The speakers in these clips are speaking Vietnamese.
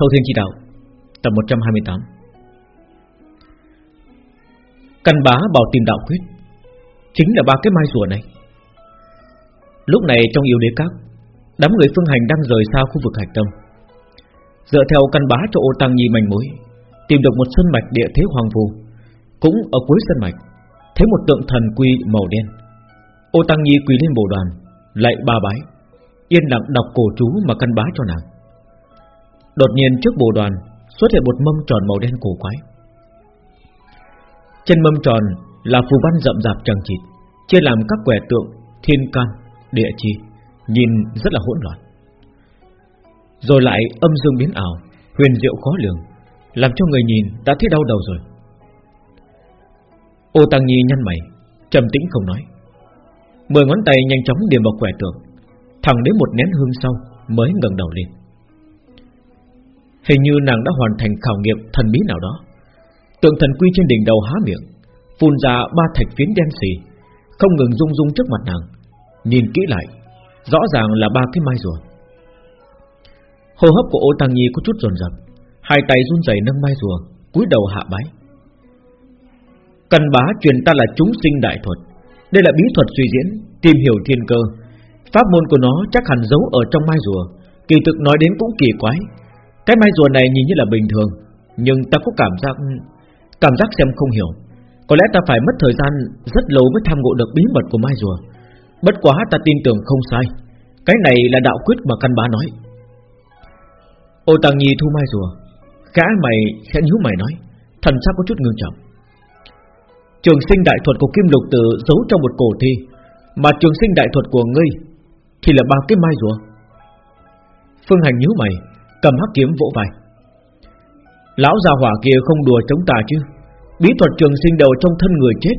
Thâu Thiên Chi Đạo, Tập 128 Căn bá bảo tìm đạo quyết, Chính là ba cái mai rùa này. Lúc này trong yêu đế các, Đám người phương hành đang rời xa khu vực hạch tâm. Dựa theo căn bá cho ô tăng nhi manh mối, Tìm được một sân mạch địa thế hoàng phù, Cũng ở cuối sân mạch, Thấy một tượng thần quy màu đen. Ô tăng nhi quỳ lên bồ đoàn Lại ba bái, Yên lặng đọc cổ chú mà căn bá cho nàng. Đột nhiên trước bồ đoàn Xuất hiện một mâm tròn màu đen cổ quái. Trên mâm tròn là phù văn rậm rạp chẳng chịt Chia làm các quẻ tượng Thiên can, địa chi Nhìn rất là hỗn loạn. Rồi lại âm dương biến ảo Huyền diệu khó lường Làm cho người nhìn đã thấy đau đầu rồi. Ô Tăng Nhi nhăn mày trầm tĩnh không nói. Mười ngón tay nhanh chóng điểm vào quẻ tượng Thẳng đến một nén hương sau Mới ngẩng đầu lên. Hình như nàng đã hoàn thành khảo nghiệm thần bí nào đó. Tượng thần quy trên đỉnh đầu há miệng, Phun ra ba thạch phiến đen xì, Không ngừng rung rung trước mặt nàng. Nhìn kỹ lại, Rõ ràng là ba cái mai rùa. Hô hấp của ô Tăng Nhi có chút rồn rập Hai tay run rẩy nâng mai rùa, cúi đầu hạ bái. Cần bá truyền ta là chúng sinh đại thuật, Đây là bí thuật suy diễn, Tìm hiểu thiên cơ. Pháp môn của nó chắc hẳn giấu ở trong mai rùa, Kỳ thực nói đến cũng kỳ quái cái mai rùa này nhìn như là bình thường, Nhưng ta có cảm giác Cảm giác xem không hiểu. Có lẽ ta phải mất thời gian rất lâu mới tham ngộ được bí mật của mai rùa. Bất quá ta tin tưởng không sai. Cái này là đạo quyết mà căn bá nói. Ô tàng Nhi thu mai rùa. Gã mày sẽ nhíu mày nói. Thần sắc có chút ngưng trọng. Trường sinh đại thuật của Kim Lục Tử Giấu trong một cổ thi, Mà trường sinh đại thuật của ngươi Thì là ba cái mai rùa. Phương Hành nhíu mày. Cầm hắc kiếm vỗ vai. Lão già hỏa kia không đùa chống ta chứ? Bí thuật trường sinh đầu trong thân người chết.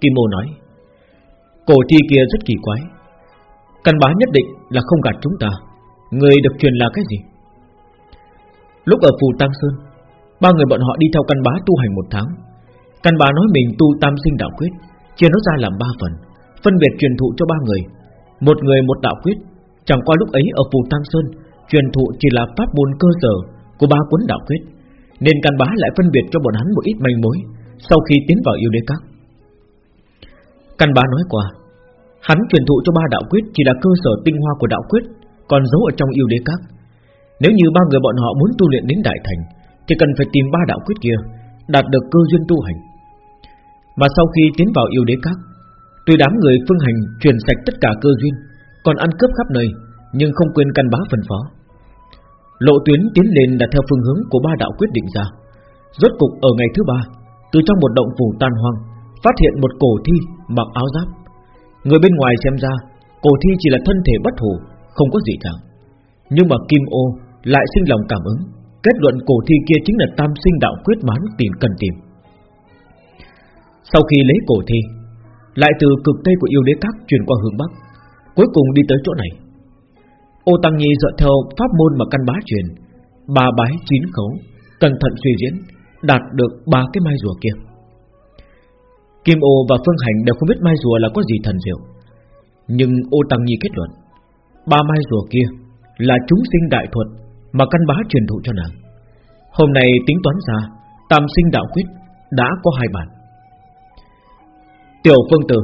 Kim Mô nói, Cổ thi kia rất kỳ quái. Căn bá nhất định là không gạt chúng ta. Người được truyền là cái gì? Lúc ở Phù Tăng Sơn, Ba người bọn họ đi theo căn bá tu hành một tháng. Căn bá nói mình tu tam sinh đạo quyết, Chia nó ra làm ba phần, Phân biệt truyền thụ cho ba người. Một người một đạo quyết. Chẳng qua lúc ấy ở Phù Tăng Sơn Truyền thụ chỉ là pháp môn cơ sở Của ba cuốn đạo quyết Nên căn bá lại phân biệt cho bọn hắn một ít manh mối Sau khi tiến vào yêu đế các. Căn bá nói qua, Hắn truyền thụ cho ba đạo quyết Chỉ là cơ sở tinh hoa của đạo quyết Còn giấu ở trong yêu đế các. Nếu như ba người bọn họ muốn tu luyện đến đại thành, Thì cần phải tìm ba đạo quyết kia, Đạt được cơ duyên tu hành. Mà sau khi tiến vào yêu đế các, Tuy đám người phương hành truyền sạch tất cả cơ duyên, Còn ăn cướp khắp nơi, Nhưng không quên căn bá phần phó. Lộ tuyến tiến lên là theo phương hướng của ba đạo quyết định ra. Rốt cục ở ngày thứ ba, Từ trong một động phủ tan hoang, Phát hiện một cổ thi mặc áo giáp. Người bên ngoài xem ra, Cổ thi chỉ là thân thể bất hủ, Không có gì chẳng Nhưng mà Kim Ô lại sinh lòng cảm ứng, Kết luận cổ thi kia chính là tam sinh đạo quyết mán tìm cần tìm. Sau khi lấy cổ thi, Lại từ cực tây của yêu đế các Chuyển qua hướng bắc, Cuối cùng đi tới chỗ này. Ô Tăng Nhi dựa theo pháp môn mà căn bá truyền, Ba bái chín khấu, Cẩn thận suy diễn, Đạt được ba cái mai rùa kia. Kim ô và Phương Hành đều không biết mai rùa là có gì thần diệu, Nhưng ô Tăng Nhi kết luận, Ba mai rùa kia Là chúng sinh đại thuật Mà căn bá truyền thụ cho nàng. Hôm nay tính toán ra, Tam sinh đạo quyết đã có hai bản. Tiểu Phương Tử,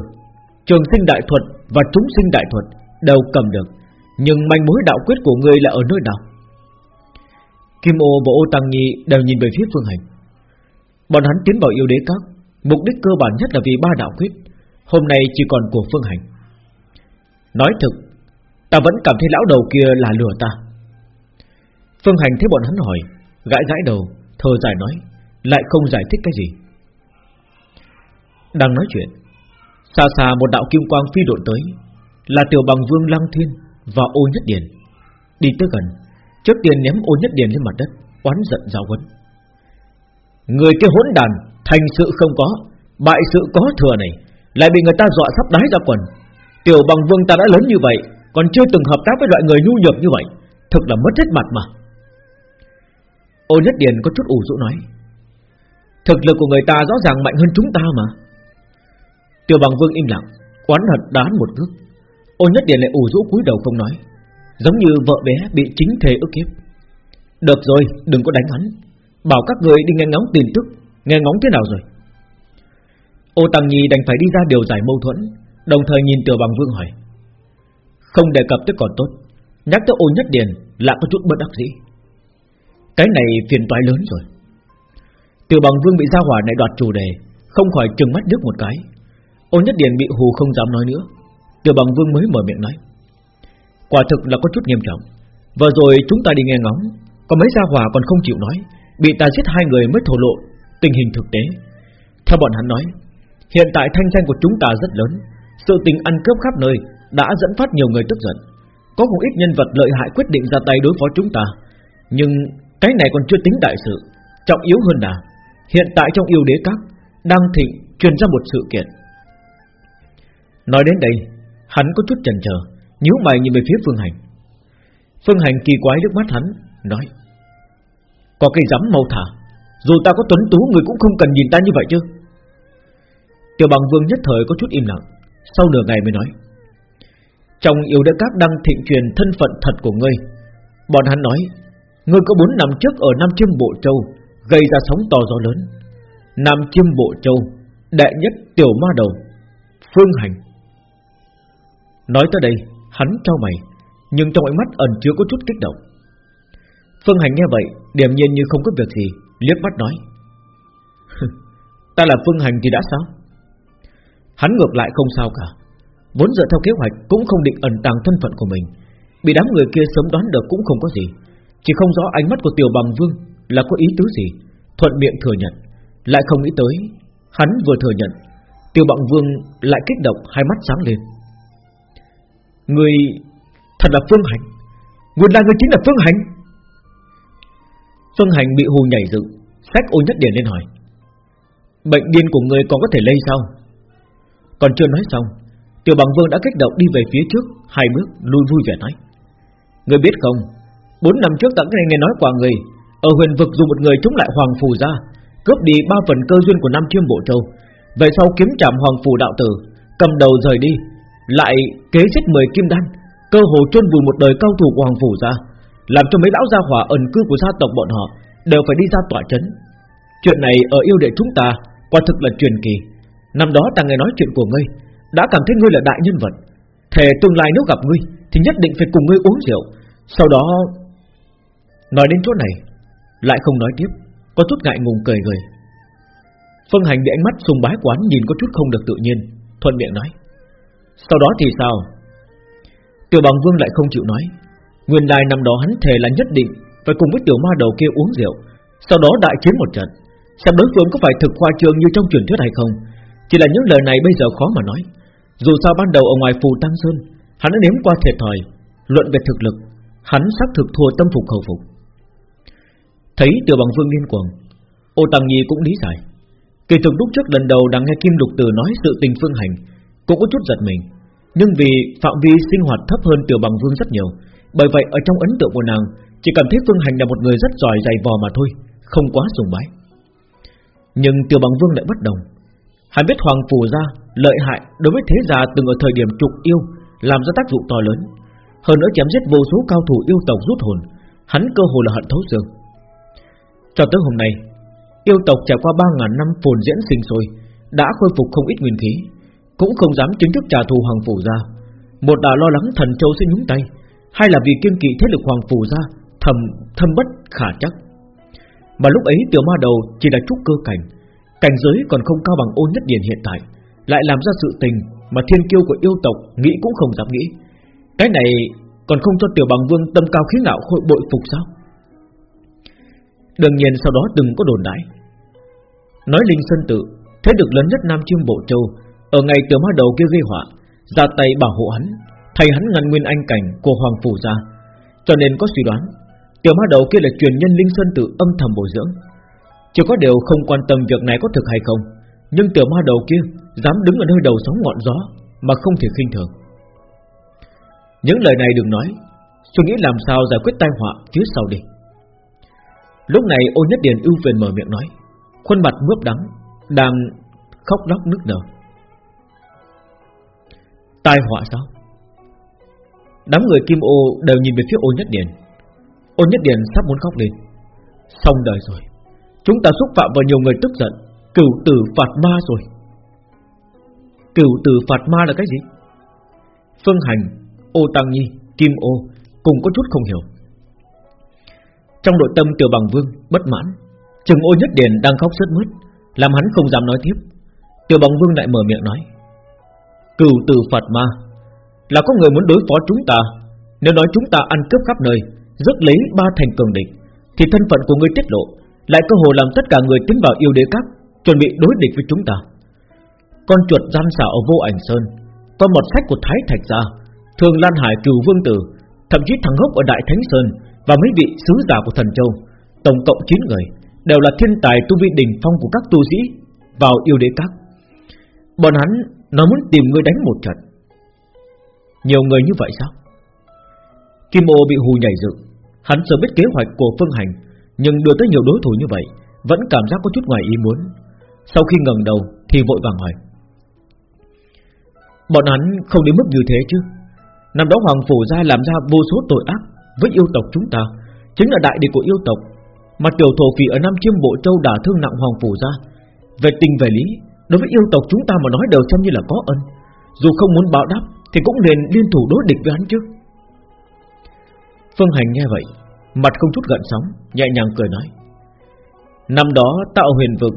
Trường sinh đại thuật và chúng sinh đại thuật Đều cầm được nhưng manh mối đạo quyết của ngươi là ở nơi nào? Kim ô và ô, Tăng Nhi Đều nhìn về phía Phương Hành. Bọn hắn tiến vào yêu đế các, Mục đích cơ bản nhất là vì ba đạo quyết. Hôm nay chỉ còn của Phương Hành. Nói thực, Ta vẫn cảm thấy lão đầu kia là lừa ta. Phương Hành thấy bọn hắn hỏi, Gãi gãi đầu Thờ dài nói, Lại không giải thích cái gì. Đang nói chuyện, Xa xa một đạo kim quang phi độn tới, Là tiểu bằng vương Lăng Thiên. Và ô nhất điền. Đi tới gần Trước tiên ném ô nhất điền lên mặt đất, Oán giận giáo huấn. Người kia hỗn đàn, Thành sự không có, Bại sự có thừa này, Lại bị người ta dọa sắp đái ra quần. Tiểu bằng vương ta đã lớn như vậy, Còn chưa từng hợp tác với loại người nhu nhược như vậy, Thực là mất hết mặt mà. Ô Nhất Điền có chút ủ rũ nói, Thực lực của người ta rõ ràng mạnh hơn chúng ta mà. Tiểu bằng vương im lặng Quán hận đán một cước Ô Nhất Điền lại ủ rũ cúi đầu không nói, Giống như vợ bé bị chính thề ức hiếp. Được rồi, đừng có đánh hắn. Bảo các người đi nghe ngóng tin tức, Nghe ngóng thế nào rồi? Ô Tăng Nhi đành phải đi ra điều giải mâu thuẫn, Đồng thời nhìn Tiểu Bằng Vương hỏi. Không đề cập tới còn tốt, Nhắc tới ô nhất điền là có chút bất đắc dĩ. Cái này phiền toái lớn rồi. Tiểu Bằng Vương bị gia hỏa này đoạt chủ đề, Không khỏi trừng mắt nước một cái. Ô nhất điền bị hù không dám nói nữa. Tiểu Bằng Vương mới mở miệng nói. Quả thực là có chút nghiêm trọng. Vừa rồi chúng ta đi nghe ngóng, Có mấy gia hỏa còn không chịu nói, Bị ta giết hai người mới thổ lộ Tình hình thực tế. Theo bọn hắn nói, Hiện tại thanh danh của chúng ta rất lớn, Sự tình ăn cướp khắp nơi Đã dẫn phát nhiều người tức giận. Có không ít nhân vật lợi hại quyết định ra tay đối phó chúng ta, Nhưng cái này còn chưa tính đại sự, Trọng yếu hơn là Hiện tại trong yêu đế các Đang thịnh truyền ra một sự kiện. Nói đến đây Hắn có chút chần chờ, nhíu mày nhìn về phía Phương Hành. Phương Hành kỳ quái nước mắt hắn, Nói, Có cây rắm mau thả, Dù ta có tuấn tú, người cũng không cần nhìn ta như vậy chứ. Tiểu bằng vương nhất thời có chút im lặng, Sau nửa ngày mới nói, Trong yêu đế các đăng thịnh truyền thân phận thật của ngươi, Bọn hắn nói, Ngươi có bốn năm trước ở Nam Chiêm Bộ Châu Gây ra sóng to gió lớn. Nam Chiêm Bộ Châu, Đệ nhất tiểu ma đầu, Phương Hành Nói tới đây, Hắn cho mày, Nhưng trong ánh mắt ẩn chứa có chút kích động. Phương Hành nghe vậy Điểm nhiên như không có việc gì, liếc mắt nói Ta là Phương Hành thì đã sao? Hắn ngược lại không sao cả, Vốn dựa theo kế hoạch cũng không định ẩn tàng thân phận của mình. Bị đám người kia sớm đoán được cũng không có gì, Chỉ không rõ ánh mắt của Tiểu Bằng Vương Là có ý tứ gì, Thuận miệng thừa nhận. Lại không nghĩ tới, Hắn vừa thừa nhận, Tiểu Bằng Vương lại kích động, hai mắt sáng lên. Người Thật là Phương Hành. Nguyên là người chính là Phương Hành. Phương Hành bị hù nhảy dựng Sách ô nhất điển lên hỏi. Bệnh điên của người còn có thể lây sao? Còn chưa nói xong, Tiểu bằng vương đã kích động đi về phía trước, Hai bước lui vui vẻ nói. Người biết không, Bốn năm trước tận này nghe nói qua người. Ở huyền vực dùng một người chống lại Hoàng Phù ra, Cướp đi ba phần cơ duyên của Nam Chiêm Bộ Châu. Về sau kiếm chạm Hoàng Phù đạo tử, Cầm đầu rời đi lại kế giết 10 kim đan, Cơ hồ chôn vùi một đời cao thủ của Hoàng Phủ ra, Làm cho mấy lão gia hỏa ẩn cư của gia tộc bọn họ Đều phải đi ra tỏa chấn Chuyện này ở yêu đệ chúng ta Quả thực là truyền kỳ. Năm đó ta nghe nói chuyện của ngươi, Đã cảm thấy ngươi là đại nhân vật. Thề tương lai nếu gặp ngươi Thì nhất định phải cùng ngươi uống rượu. Sau đó, Nói đến chỗ này, Lại không nói tiếp, Có chút ngại ngùng cười cười Phương Hành bị ánh mắt sùng bái quán nhìn có chút không được tự nhiên, Thuận miệng nói sau đó thì sao? Tiểu bằng vương lại không chịu nói. Nguyên lai năm đó hắn thề là nhất định Phải cùng với tiểu ma đầu kia uống rượu. Sau đó đại chiến một trận. Xem đối phương có phải thực khoa trương như trong truyền thuyết hay không. Chỉ là những lời này bây giờ khó mà nói. Dù sao ban đầu ở ngoài phù Tăng Sơn, Hắn đã nếm qua thiệt thòi, Luận về thực lực, Hắn xác thực thua tâm phục khẩu phục. Thấy tiểu bằng vương điên cuồng, Ô Tăng Nhi cũng lý giải. Kỳ thực lúc trước lần đầu đang nghe Kim Lục từ nói sự tình phương hành cũng có chút giật mình, nhưng vì phạm vi sinh hoạt thấp hơn Tiểu Bằng Vương rất nhiều, Bởi vậy ở trong ấn tượng của nàng, Chỉ cảm thấy Phương Hành là một người rất giỏi dày vò mà thôi, Không quá sùng bái. Nhưng Tiểu Bằng Vương lại bất đồng. Hắn biết Hoàng Phủ ra Lợi hại đối với thế gia từng ở thời điểm trục yêu, Làm ra tác dụng to lớn. Hơn nữa chém giết vô số cao thủ yêu tộc rút hồn, Hắn cơ hồ là hận thấu xương. Cho tới hôm nay, Yêu tộc trải qua 3.000 năm phồn diễn sinh sôi, Đã khôi phục không ít nguyên khí cũng không dám chính thức trả thù Hoàng Phủ ra. Một là lo lắng thần châu sẽ nhúng tay Hai là vì kiên kỵ thế lực Hoàng Phủ ra, Thầm, thâm bất khả chắc. Mà lúc ấy tiểu ma đầu chỉ là trúc cơ cảnh Cảnh giới còn không cao bằng ôn nhất điển hiện tại, Lại làm ra sự tình Mà thiên kiêu của yêu tộc nghĩ cũng không dám nghĩ. Cái này còn không cho tiểu bằng vương tâm cao khí ngạo hội bội phục sao? Đương nhiên sau đó đừng có đồn đại. Nói Linh Sơn Tự, Thế được lớn nhất Nam Chiêm Bộ Châu ở ngày tiểu ma đầu kia gây họa, ra tay bảo hộ hắn, thay hắn ngăn nguyên anh cảnh của hoàng phủ ra. Cho nên có suy đoán, tiểu ma đầu kia là truyền nhân linh sơn tự âm thầm bồi dưỡng. Chỉ có điều không quan tâm việc này có thực hay không, nhưng tiểu ma đầu kia dám đứng ở nơi đầu sóng ngọn gió mà không thể khinh thường. Những lời này đừng nói, suy nghĩ làm sao giải quyết tai họa phía sau đi. Lúc này ô nhất điền ưu phiền mở miệng nói, khuôn mặt mướp đắng, đang khóc lóc nức nở. Tai họa sao? Đám người kim ô đều nhìn về phía ô nhất điển Ô Nhất Điền sắp muốn khóc lên. Xong đời rồi. Chúng ta xúc phạm vào nhiều người tức giận. Cửu tử phạt ma rồi. Cửu tử phạt ma là cái gì? Phương Hành, Ô Tăng Nhi, Kim Ô Cùng có chút không hiểu. Trong nội tâm tiểu bằng vương Bất mãn Trừng ô nhất điền đang khóc sướt mướt, Làm hắn không dám nói tiếp. Tiểu bằng vương lại mở miệng nói Cửu tử phật ma Là có người muốn đối phó chúng ta. Nếu nói chúng ta ăn cướp khắp nơi Rất lấy ba thành cường địch, Thì thân phận của ngươi tiết lộ Lại cơ hồ làm tất cả người tiến vào yêu đế các Chuẩn bị đối địch với chúng ta. Con chuột gian xảo ở vô ảnh sơn Con mọt sách của Thái Thạch gia Thường Lan Hải cửu vương tử, Thậm chí thằng hốc ở Đại Thánh Sơn Và mấy vị sứ giả của thần châu, Tổng cộng 9 người, Đều là thiên tài tu vi đỉnh phong của các tu sĩ Vào yêu đế các. Bọn hắn nó muốn tìm người đánh một trận. Nhiều người như vậy sao? Kim ô bị hù nhảy dựng. Hắn sớm biết kế hoạch của Phương Hành, Nhưng đưa tới nhiều đối thủ như vậy, Vẫn cảm giác có chút ngoài ý muốn. Sau khi ngẩng đầu thì vội vàng hỏi. Bọn hắn không đến mức như thế chứ? Năm đó Hoàng Phủ gia làm ra vô số tội ác Với yêu tộc chúng ta, Chính là đại địch của yêu tộc. Mà tiểu thổ phỉ ở Nam Chiêm Bộ Châu đả thương nặng Hoàng Phủ gia Về tình về lý Đối với yêu tộc chúng ta mà nói đều xem như là có ân. Dù không muốn báo đáp, Thì cũng nên liên thủ đối địch với hắn chứ. Phương Hành nghe vậy, Mặt không chút gợn sóng, Nhẹ nhàng cười nói, Năm đó tạo huyền vực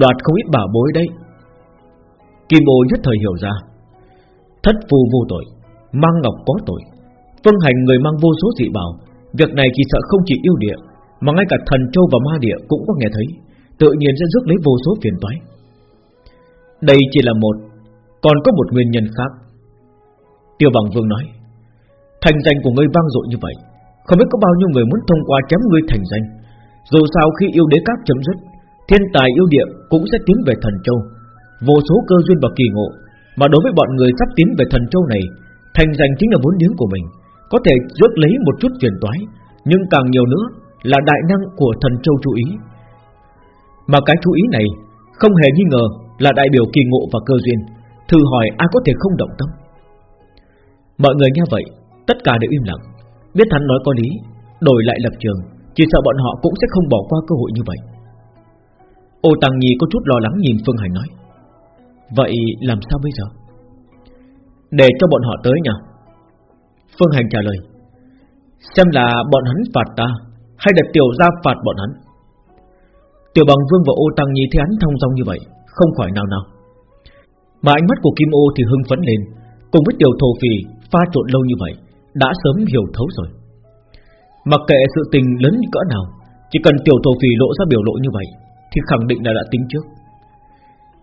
Đoạt không ít bảo bối đây Kim Bồ nhất thời hiểu ra, Thất phù vô tội, Mang ngọc có tội. Phương Hành người mang vô số dị bảo, Việc này chỉ sợ không chỉ yêu địa, Mà ngay cả thần châu và ma địa cũng có nghe thấy, Tự nhiên sẽ rước lấy vô số phiền toái. Đây chỉ là một, Còn có một nguyên nhân khác. Tiêu Bằng Vương nói, Thành danh của ngươi vang dội như vậy, Không biết có bao nhiêu người muốn thông qua chém ngươi thành danh. Dù sao khi yêu đế các chấm dứt, Thiên tài yêu địa cũng sẽ tiến về thần châu. Vô số cơ duyên và kỳ ngộ, Mà đối với bọn người sắp tiến về thần châu này, Thành danh chính là vốn liếng của mình, Có thể rước lấy một chút truyền toái, Nhưng càng nhiều nữa là đại năng của thần châu chú ý. Mà cái chú ý này Không hề nghi ngờ là đại biểu kỳ ngộ và cơ duyên, Thử hỏi ai có thể không động tâm. Mọi người nghe vậy, Tất cả đều im lặng. Biết hắn nói có lý, Đổi lại lập trường, Chỉ sợ bọn họ cũng sẽ không bỏ qua cơ hội như vậy. Ô Tăng Nhi có chút lo lắng nhìn Phương Hành nói, Vậy làm sao bây giờ? Để cho bọn họ tới nhỉ Phương Hành trả lời, Xem là bọn hắn phạt ta, Hay là tiểu gia phạt bọn hắn? Tiểu bằng vương và ô tăng nhi thấy hắn thông dong như vậy không khỏi nào nào Mà ánh mắt của Kim ô thì hưng phấn lên, Cùng với tiểu thổ phì pha trộn lâu như vậy, Đã sớm hiểu thấu rồi. Mặc kệ sự tình lớn cỡ nào, Chỉ cần tiểu thổ phì lộ ra biểu lộ như vậy, Thì khẳng định là đã tính trước.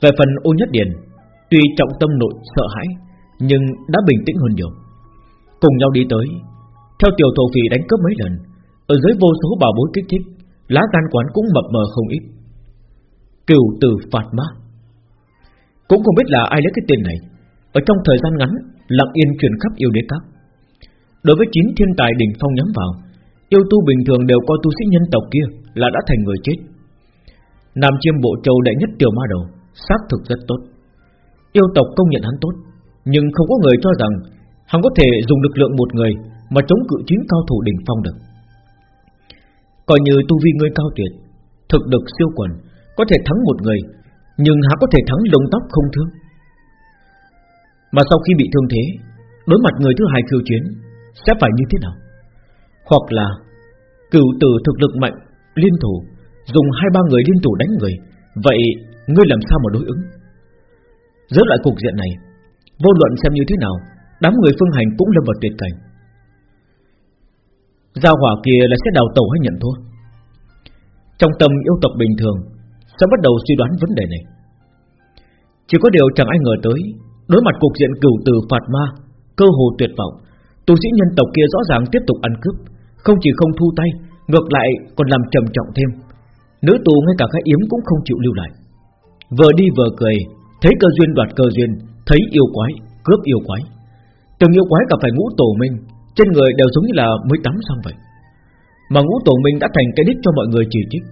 Về phần ô nhất điền, Tuy trọng tâm nội sợ hãi, Nhưng đã bình tĩnh hơn nhiều. Cùng nhau đi tới, Theo tiểu thổ phì đánh cướp mấy lần, Ở dưới vô số bảo bối kích thích, Lá gan quán cũng mập mờ không ít. Cửu tử phạt ma. Cũng không biết là ai lấy cái tên này. Ở trong thời gian ngắn, Lặng yên truyền khắp yêu đế các. Đối với chín thiên tài đỉnh phong nhắm vào, Yêu tu bình thường đều coi tu sĩ nhân tộc kia Là đã thành người chết. Nam chiêm bộ châu đệ nhất tiểu ma đầu, Xác thực rất tốt. Yêu tộc công nhận hắn tốt, Nhưng không có người cho rằng Hắn có thể dùng lực lượng một người Mà chống cự chín cao thủ đỉnh phong được. Coi như tu vi ngươi cao tuyệt, Thực lực siêu quần có thể thắng một người, Nhưng hắn có thể thắng lông tóc không thương. Mà sau khi bị thương thế, Đối mặt người thứ hai khiêu chiến, Sẽ phải như thế nào? Hoặc là Cửu tử thực lực mạnh, Liên thủ, Dùng hai ba người liên thủ đánh người, Vậy ngươi làm sao mà đối ứng? Rớt lại cục diện này, Vô luận xem như thế nào, Đám người phương hành cũng lâm vào tuyệt cảnh. Giao hỏa kia là sẽ đào tẩu hay nhận thua? Trong tâm yêu tộc bình thường sẽ bắt đầu suy đoán vấn đề này. Chỉ có điều chẳng ai ngờ tới Đối mặt cuộc diện cửu từ phạt ma Cơ hồ tuyệt vọng Tu sĩ nhân tộc kia rõ ràng tiếp tục ăn cướp Không chỉ không thu tay Ngược lại còn làm trầm trọng thêm. Nữ tù ngay cả cái yếm cũng không chịu lưu lại. Vừa đi vừa cười Thấy cơ duyên đoạt cơ duyên Thấy yêu quái, cướp yêu quái. Từng yêu quái gặp phải ngũ tổ minh Trên người đều giống như là mới tắm xong vậy. Mà ngũ tổ minh đã thành cái đích cho mọi người chỉ trích.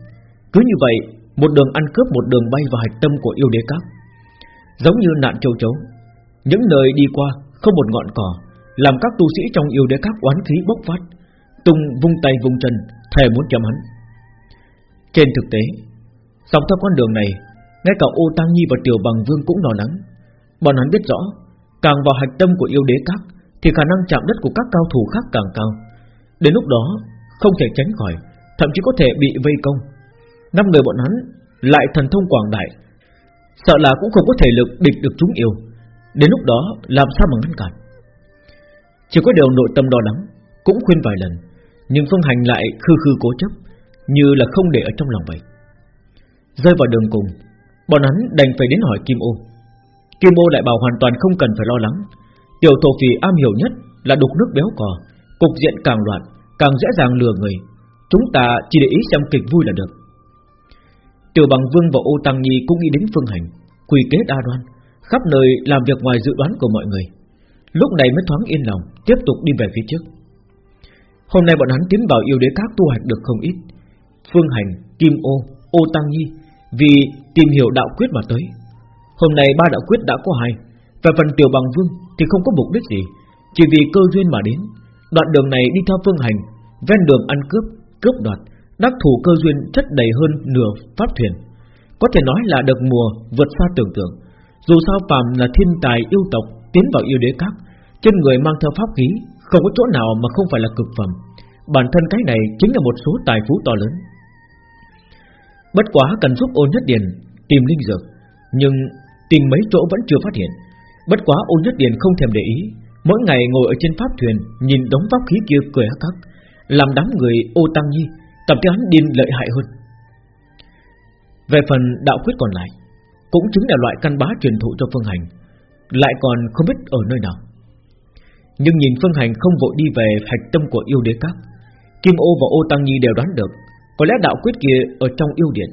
Cứ như vậy một đường ăn cướp, một đường bay vào hạch tâm của yêu đế các. Giống như nạn châu chấu, Những nơi đi qua Không một ngọn cỏ, Làm các tu sĩ trong yêu đế các oán khí bốc phát, Tung vung tay vung chân, Thề muốn chém hắn. Trên thực tế, Dọc theo con đường này, Ngay cả ô Tăng Nhi và Tiểu Bằng Vương cũng lo lắng. Bọn hắn biết rõ, Càng vào hạch tâm của yêu đế các, Thì khả năng chạm đất của các cao thủ khác càng cao. Đến lúc đó, Không thể tránh khỏi, Thậm chí có thể bị vây công. Năm người bọn hắn Lại thần thông quảng đại Sợ là cũng không có thể lực địch được chúng yêu. Đến lúc đó làm sao mà ngăn cản? Chỉ có điều nội tâm đo đắng, Cũng khuyên vài lần Nhưng Phương Hành lại khư khư cố chấp Như là không để ở trong lòng vậy. Rơi vào đường cùng Bọn hắn đành phải đến hỏi Kim Ô. Kim Ô lại bảo hoàn toàn không cần phải lo lắng. Tiểu thổ phì am hiểu nhất là đục nước béo cò Cục diện càng loạn Càng dễ dàng lừa người. Chúng ta chỉ để ý xem kịch vui là được. Tiểu bằng vương và ô tăng nhi cũng nghĩ đến phương hành Quỳ kế đa đoan Khắp nơi làm việc ngoài dự đoán của mọi người. Lúc này mới thoáng yên lòng Tiếp tục đi về phía trước. Hôm nay bọn hắn tiến vào yêu đế các tu hành được không ít. Phương hành, kim ô, ô tăng nhi Vì tìm hiểu đạo quyết mà tới. Hôm nay ba đạo quyết đã có hai và phần tiểu bằng vương thì không có mục đích gì Chỉ vì cơ duyên mà đến. Đoạn đường này đi theo phương hành Ven đường ăn cướp, cướp đoạt Đắc thủ cơ duyên chất đầy hơn nửa pháp thuyền Có thể nói là được mùa Vượt xa tưởng tượng. Dù sao phàm là thiên tài yêu tộc Tiến vào yêu đế các Trên người mang theo pháp khí, Không có chỗ nào mà không phải là cực phẩm. Bản thân cái này chính là một số tài phú to lớn. Bất quá cần giúp ôn nhất điền Tìm linh dược, Nhưng tìm mấy chỗ vẫn chưa phát hiện. Bất quá ôn nhất điền không thèm để ý, Mỗi ngày ngồi ở trên pháp thuyền Nhìn đống pháp khí kia cười hắc hắc, Làm đám người ô tăng nhi Cảm thấy hắn điên lợi hại hơn. Về phần đạo quyết còn lại, Cũng chính là loại căn bá truyền thụ cho Phương Hành, Lại còn không biết ở nơi nào. Nhưng nhìn Phương Hành không vội đi về hạch tâm của yêu đế các, Kim ô và ô tăng nhi đều đoán được, Có lẽ đạo quyết kia ở trong yêu điện,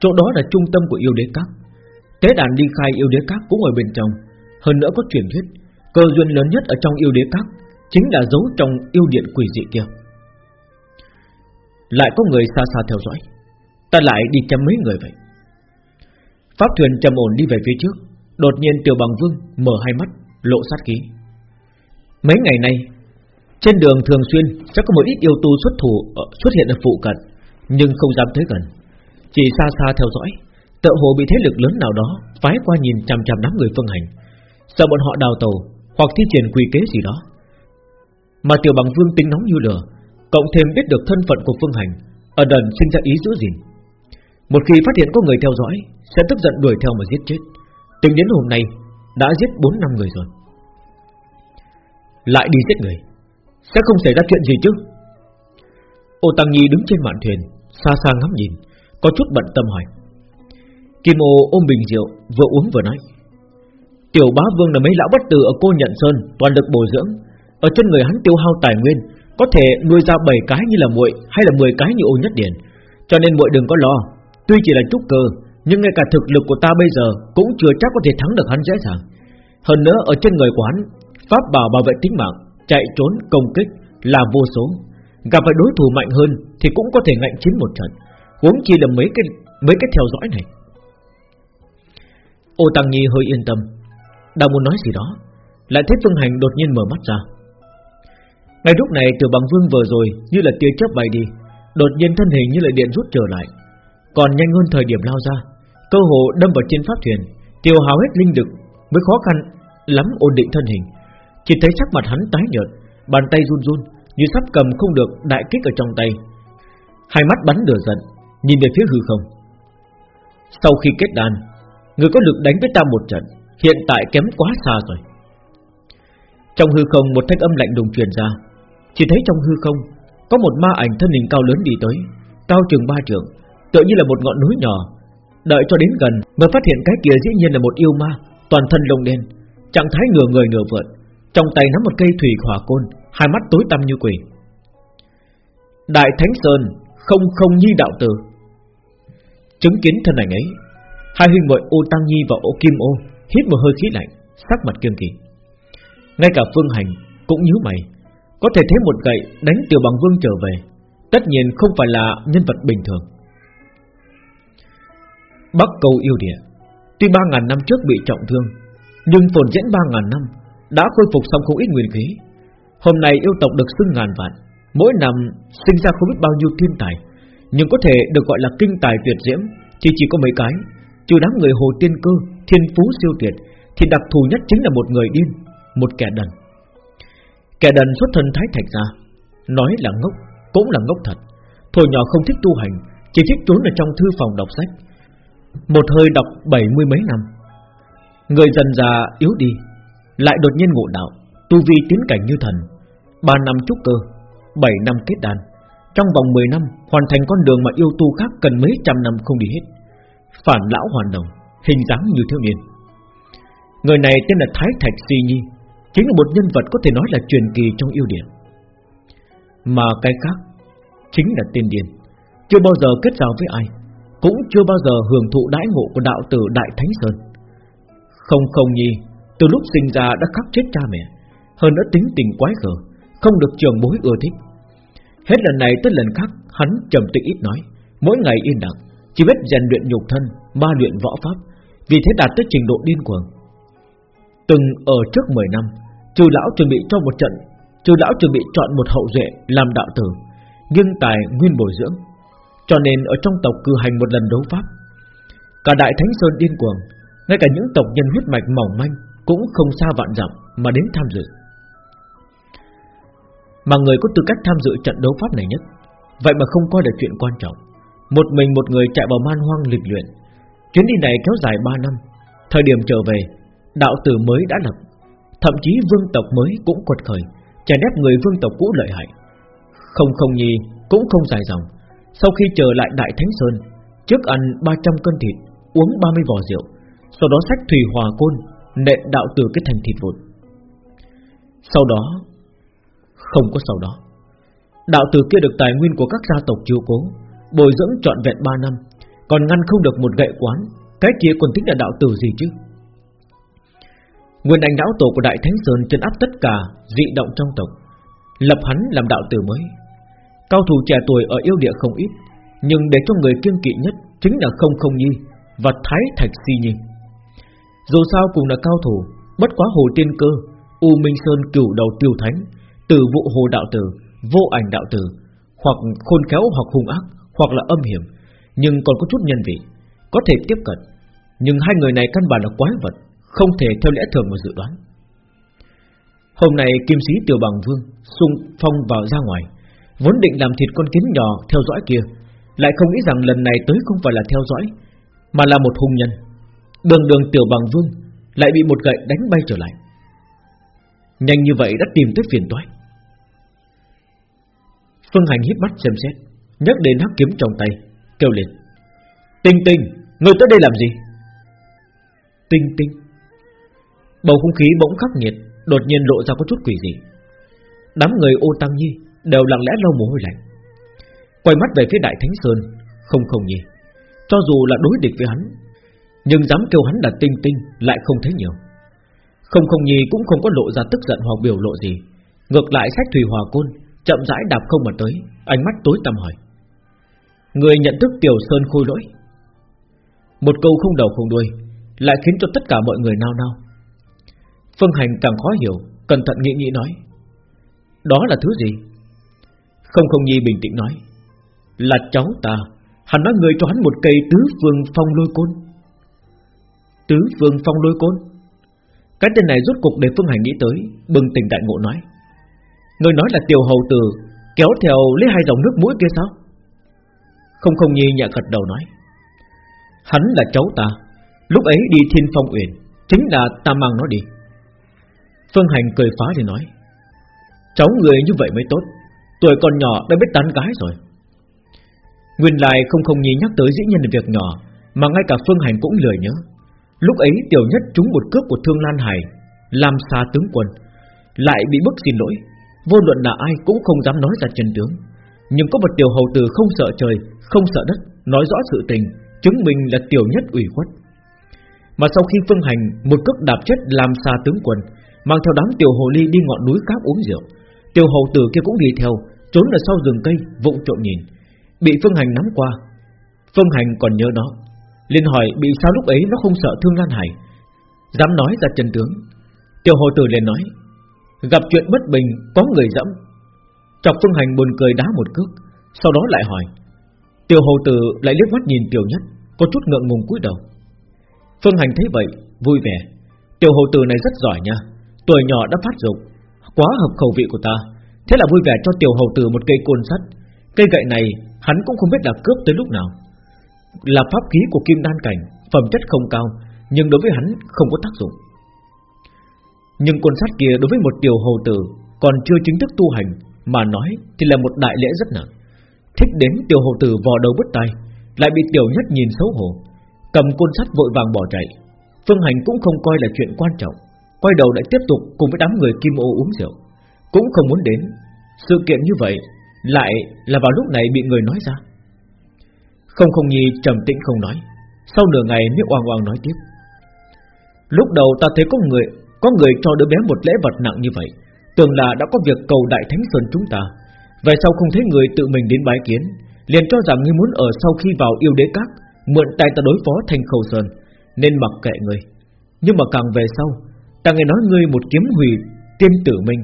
Chỗ đó là trung tâm của yêu đế các. Tế đàn đi khai yêu đế các cũng ở bên trong, Hơn nữa có truyền thuyết, Cơ duyên lớn nhất ở trong yêu đế các Chính là giấu trong yêu điện quỷ dị kia lại có người xa xa theo dõi. Ta lại đi chăm mấy người vậy? Pháp thuyền trầm ổn đi về phía trước. Đột nhiên Tiểu Bằng Vương mở hai mắt, Lộ sát khí. Mấy ngày nay, Trên đường thường xuyên sẽ có một ít yêu tu xuất thủ ờ, Xuất hiện ở phụ cận, Nhưng không dám tới gần. Chỉ xa xa theo dõi Tự hồ bị thế lực lớn nào đó Phái qua nhìn chằm chằm đám người phương hành. Sợ bọn họ đào tàu Hoặc thi triển quy kế gì đó. Mà Tiểu Bằng Vương tính nóng như lửa Cộng thêm biết được thân phận của Phương Hành Ở đần sinh ra ý giữ gìn Một khi phát hiện có người theo dõi, Sẽ tức giận đuổi theo mà giết chết. Tính đến hôm nay, đã giết 4 năm người rồi. Lại đi giết người, Sẽ không xảy ra chuyện gì chứ? Ô Tăng Nhi đứng trên mạn thuyền, Xa xa ngắm nhìn, Có chút bận tâm hỏi. Kim ô ôm bình rượu, vừa uống vừa nói. Tiểu bá vương là mấy lão bất tử ở cô nhận sơn, Toàn lực bồi dưỡng. Ở trên người hắn tiêu hao tài nguyên có thể nuôi ra 7 cái như là muội hay là 10 cái như ô nhất điển. Cho nên muội đừng có lo, tuy chỉ là trúc cơ, nhưng ngay cả thực lực của ta bây giờ cũng chưa chắc có thể thắng được hắn dễ dàng. Hơn nữa ở trên người quán, pháp bảo bảo vệ tính mạng, chạy trốn công kích là vô số. Gặp phải đối thủ mạnh hơn thì cũng có thể ngạnh chiến một trận. Huống chi là mấy cái mấy cái theo dõi này. Ô Tăng Nhi hơi yên tâm, đang muốn nói gì đó, lại thấy Phương Hành đột nhiên mở mắt ra. Ngay lúc này tiểu bằng vương vừa rồi, Như là tia chớp bay đi, Đột nhiên thân hình như là điện rút trở lại. Còn nhanh hơn thời điểm lao ra, Cơ hồ đâm vào trên pháp thuyền, Tiêu hào hết linh lực Mới khó khăn lắm ổn định thân hình. Chỉ thấy sắc mặt hắn tái nhợt, Bàn tay run run, Như sắp cầm không được đại kích ở trong tay. Hai mắt bắn lửa giận, Nhìn về phía hư không. Sau khi kết đàn Người có lực đánh với ta một trận, Hiện tại kém quá xa rồi. Trong hư không, một thanh âm lạnh đùng truyền ra chỉ thấy trong hư không, Có một ma ảnh thân hình cao lớn đi tới, Cao chừng ba trường Tựa như là một ngọn núi nhỏ. Đợi cho đến gần mới phát hiện cái kia dĩ nhiên là một yêu ma, Toàn thân lông đen, Trạng thái ngửa người ngửa vượn Trong tay nắm một cây thủy hỏa côn, Hai mắt tối tăm như quỷ. Đại Thánh Sơn, Không không nhi đạo tử. Chứng kiến thân ảnh ấy, Hai huynh muội ô Tăng Nhi và ô Kim ô Hít một hơi khí lạnh, Sắc mặt kiêng kỳ Ngay cả Phương Hành cũng nhíu mày có thể thấy một gậy đánh tiểu bằng vương trở về. Tất nhiên không phải là nhân vật bình thường. Bắc cầu yêu địa. Tuy 3.000 năm trước bị trọng thương, Nhưng tồn diễn 3.000 năm Đã khôi phục xong không ít nguyên khí. Hôm nay yêu tộc được xưng ngàn vạn, Mỗi năm sinh ra không biết bao nhiêu thiên tài, Nhưng có thể được gọi là kinh tài tuyệt diễm Thì chỉ có mấy cái. Trừ đám người hồ tiên cơ, Thiên phú siêu tuyệt Thì đặc thù nhất chính là một người điên, Một kẻ đần. Kẻ đần xuất thân thái thạch ra, Nói là ngốc, Cũng là ngốc thật. Thôi nhỏ không thích tu hành, Chỉ thích trốn ở trong thư phòng đọc sách. Một hơi đọc bảy mươi mấy năm, Người dần già yếu đi, Lại đột nhiên ngộ đạo, Tu vi tiến cảnh như thần. Ba năm trúc cơ, bảy năm kết đàn Trong vòng 10 năm, Hoàn thành con đường mà yêu tu khác cần mấy trăm năm không đi hết. Phản lão hoàn đồng, Hình dáng như thiếu niên. Người này tên là Thái Thạch Si Nhi. Chính là một nhân vật có thể nói là truyền kỳ trong yêu điển Mà cái khác Chính là tiên điên Chưa bao giờ kết giao với ai, Cũng chưa bao giờ hưởng thụ đãi ngộ của đạo tử Đại Thánh Sơn. Không không nhi, Từ lúc sinh ra đã khắc chết cha mẹ, Hơn nữa tính tình quái gở, Không được trường bối ưa thích. Hết lần này tới lần khác, Hắn trầm tĩnh ít nói, Mỗi ngày yên lặng, Chỉ biết rèn luyện nhục thân, Ma luyện võ pháp, Vì thế đạt tới trình độ điên cuồng. Từng ở trước 10 năm Trừ lão chuẩn bị cho một trận. Trừ lão chuẩn bị chọn một hậu duệ làm đạo tử, Nhưng tài nguyên bồi dưỡng. Cho nên ở trong tộc cử hành một lần đấu pháp, Cả đại thánh sơn điên cuồng, Ngay cả những tộc nhân huyết mạch mỏng manh Cũng không xa vạn dặm mà đến tham dự. Mà người có tư cách tham dự trận đấu pháp này nhất, Vậy mà không coi là chuyện quan trọng. Một mình một người chạy vào man hoang lịch luyện. Chuyến đi này kéo dài 3 năm, Thời điểm trở về, Đạo tử mới đã lập. Thậm chí vương tộc mới cũng quật khởi chèn ép người vương tộc cũ lợi hại. Không không nhi cũng không dài dòng. Sau khi trở lại Đại Thánh Sơn, Trước ăn 300 cân thịt, Uống 30 vò rượu, Sau đó sách thủy hòa côn, Nện đạo từ cái thành thịt vụn. Sau đó, Không có sau đó. Đạo tử kia được tài nguyên của các gia tộc chiếu cố, Bồi dưỡng trọn vẹn 3 năm, Còn ngăn không được một gậy quán, Cái kia còn tính là đạo tử gì chứ? Nguyên anh đạo tổ của Đại Thánh Sơn chân áp tất cả dị động trong tộc, lập hắn làm đạo tử mới. Cao thủ trẻ tuổi ở yêu địa không ít, nhưng để cho người kiêng kỵ nhất chính là Không Không Nhi và Thái Thạch Si Nhi. Dù sao cùng là cao thủ, bất quá Hồ Tiên Cơ, U Minh Sơn cửu đầu tiêu thánh, Tử vụ Hồ đạo tử, Vô ảnh đạo tử, hoặc khôn khéo hoặc hung ác, hoặc là âm hiểm, nhưng còn có chút nhân vị, có thể tiếp cận. Nhưng hai người này căn bản là quái vật, không thể theo lẽ thường mà dự đoán. Hôm nay kim sĩ tiểu bằng vương Xung phong vào ra ngoài Vốn định làm thịt con kiến nhỏ theo dõi kia Lại không nghĩ rằng lần này tới không phải là theo dõi Mà là một hung nhân. Đường đường tiểu bằng vương Lại bị một gậy đánh bay trở lại. Nhanh như vậy đã tìm tới phiền toái. Phương Hành hít mắt xem xét Nhắc đến hắc kiếm trong tay Kêu lên. Tinh tinh, người tới đây làm gì? Tinh tinh Bầu không khí bỗng khắc nghiệt, Đột nhiên lộ ra có chút quỷ dị. Đám người ô tăng nhi Đều lặng lẽ lau mồ hôi lạnh. Quay mắt về phía đại thánh sơn, Không không nhi, Cho dù là đối địch với hắn, Nhưng dám kêu hắn là tinh tinh Lại không thấy nhiều. Không không nhi cũng không có lộ ra tức giận hoặc biểu lộ gì, Ngược lại sách thủy hòa côn Chậm rãi đạp không mà tới, Ánh mắt tối tăm hỏi. Người nhận thức tiểu sơn khôi lỗi. Một câu không đầu không đuôi Lại khiến cho tất cả mọi người nao nao. Phương Hành càng khó hiểu, Cẩn thận nghĩ nghĩ nói. Đó là thứ gì? Không không nhi bình tĩnh nói. Là cháu ta, Hắn nói người cho hắn một cây tứ phương phong lôi côn. Tứ phương phong lôi côn? Cái tên này rốt cục để Phương Hành nghĩ tới, Bừng tỉnh đại ngộ nói. Người nói là tiểu hầu tử, Kéo theo lấy hai dòng nước mũi kia sao? Không không nhi nhẹ gật đầu nói. Hắn là cháu ta, Lúc ấy đi thiên phong uyển, Chính là ta mang nó đi. Phương Hành cười phá thì nói, Cháu người như vậy mới tốt, Tuổi còn nhỏ đã biết tán gái rồi. Nguyên lại không không nhi nhắc tới dĩ nhân việc nhỏ, Mà ngay cả Phương Hành cũng lười nhớ. Lúc ấy tiểu nhất trúng một cướp của Thương Lan Hải, Làm xa tướng quân, Lại bị bức xin lỗi. Vô luận là ai cũng không dám nói ra chân tướng. Nhưng có một tiểu hầu tử không sợ trời, Không sợ đất, Nói rõ sự tình, Chứng minh là tiểu nhất ủy khuất. Mà sau khi Phương Hành Một cước đạp chết làm xa tướng quân Mang theo đám tiểu hồ ly đi ngọn núi khác uống rượu. Tiểu hầu tử kia cũng đi theo, Trốn ở sau rừng cây, vụng trộm nhìn. Bị Phương Hành nắm qua. Phương Hành còn nhớ nó. Liền hỏi bị sao lúc ấy nó không sợ Thương Lan Hải? Dám nói ra chân tướng. Tiểu hồ tử liền nói, Gặp chuyện bất bình, có người dẫm. Chọc Phương Hành buồn cười đá một cước, Sau đó lại hỏi, Tiểu hầu tử lại liếc mắt nhìn Tiểu Nhất, Có chút ngượng ngùng cúi đầu. Phương Hành thấy vậy, vui vẻ. Tiểu hầu tử này rất giỏi nha. Tuổi nhỏ đã phát dục. Quá hợp khẩu vị của ta. Thế là vui vẻ cho tiểu hầu tử một cây côn sắt. Cây gậy này, hắn cũng không biết là cướp tới lúc nào. Là pháp khí của kim đan cảnh, Phẩm chất không cao, Nhưng đối với hắn không có tác dụng. Nhưng côn sắt kia đối với một tiểu hầu tử Còn chưa chính thức tu hành, Mà nói thì là một đại lễ rất nặng. Thích đến tiểu hầu tử vò đầu bứt tay Lại bị tiểu nhất nhìn xấu hổ. Cầm côn sắt vội vàng bỏ chạy. Phương Hành cũng không coi là chuyện quan trọng. Quay đầu lại tiếp tục cùng với đám người kim ô uống rượu. Cũng không muốn đến. Sự kiện như vậy Lại là vào lúc này bị người nói ra. Không không nhi trầm tĩnh không nói. Sau nửa ngày mới oang oang nói tiếp. Lúc đầu ta thấy có người Có người cho đứa bé một lễ vật nặng như vậy. Tưởng là đã có việc cầu Đại Thánh Sơn chúng ta. Vậy sau không thấy người tự mình đến bái kiến, Liền cho rằng ngươi muốn ở sau khi vào yêu đế các, Mượn tay ta đối phó thành khâu sơn, Nên mặc kệ người. Nhưng mà càng về sau Ta nghe nói ngươi một kiếm hủy tiên tử minh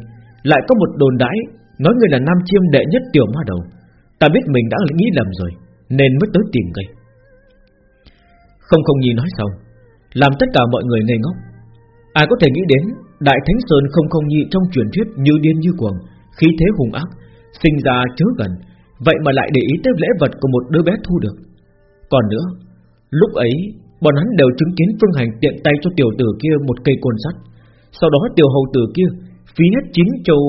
Lại có một đồn đãi, Nói ngươi là nam chiêm đệ nhất tiểu ma đầu. Ta biết mình đã nghĩ lầm rồi, Nên mới tới tìm ngươi. Không không nhi nói xong Làm tất cả mọi người ngây ngốc. Ai có thể nghĩ đến Đại Thánh Sơn không không nhi trong truyền thuyết như điên như cuồng, Khí thế hùng ác, Sinh ra chớ gần, Vậy mà lại để ý tới lễ vật của một đứa bé thu được. Còn nữa, Lúc ấy, Bọn hắn đều chứng kiến Phương Hành tiện tay cho tiểu tử kia một cây côn sắt. Sau đó tiểu hầu tử kia, phía chín châu,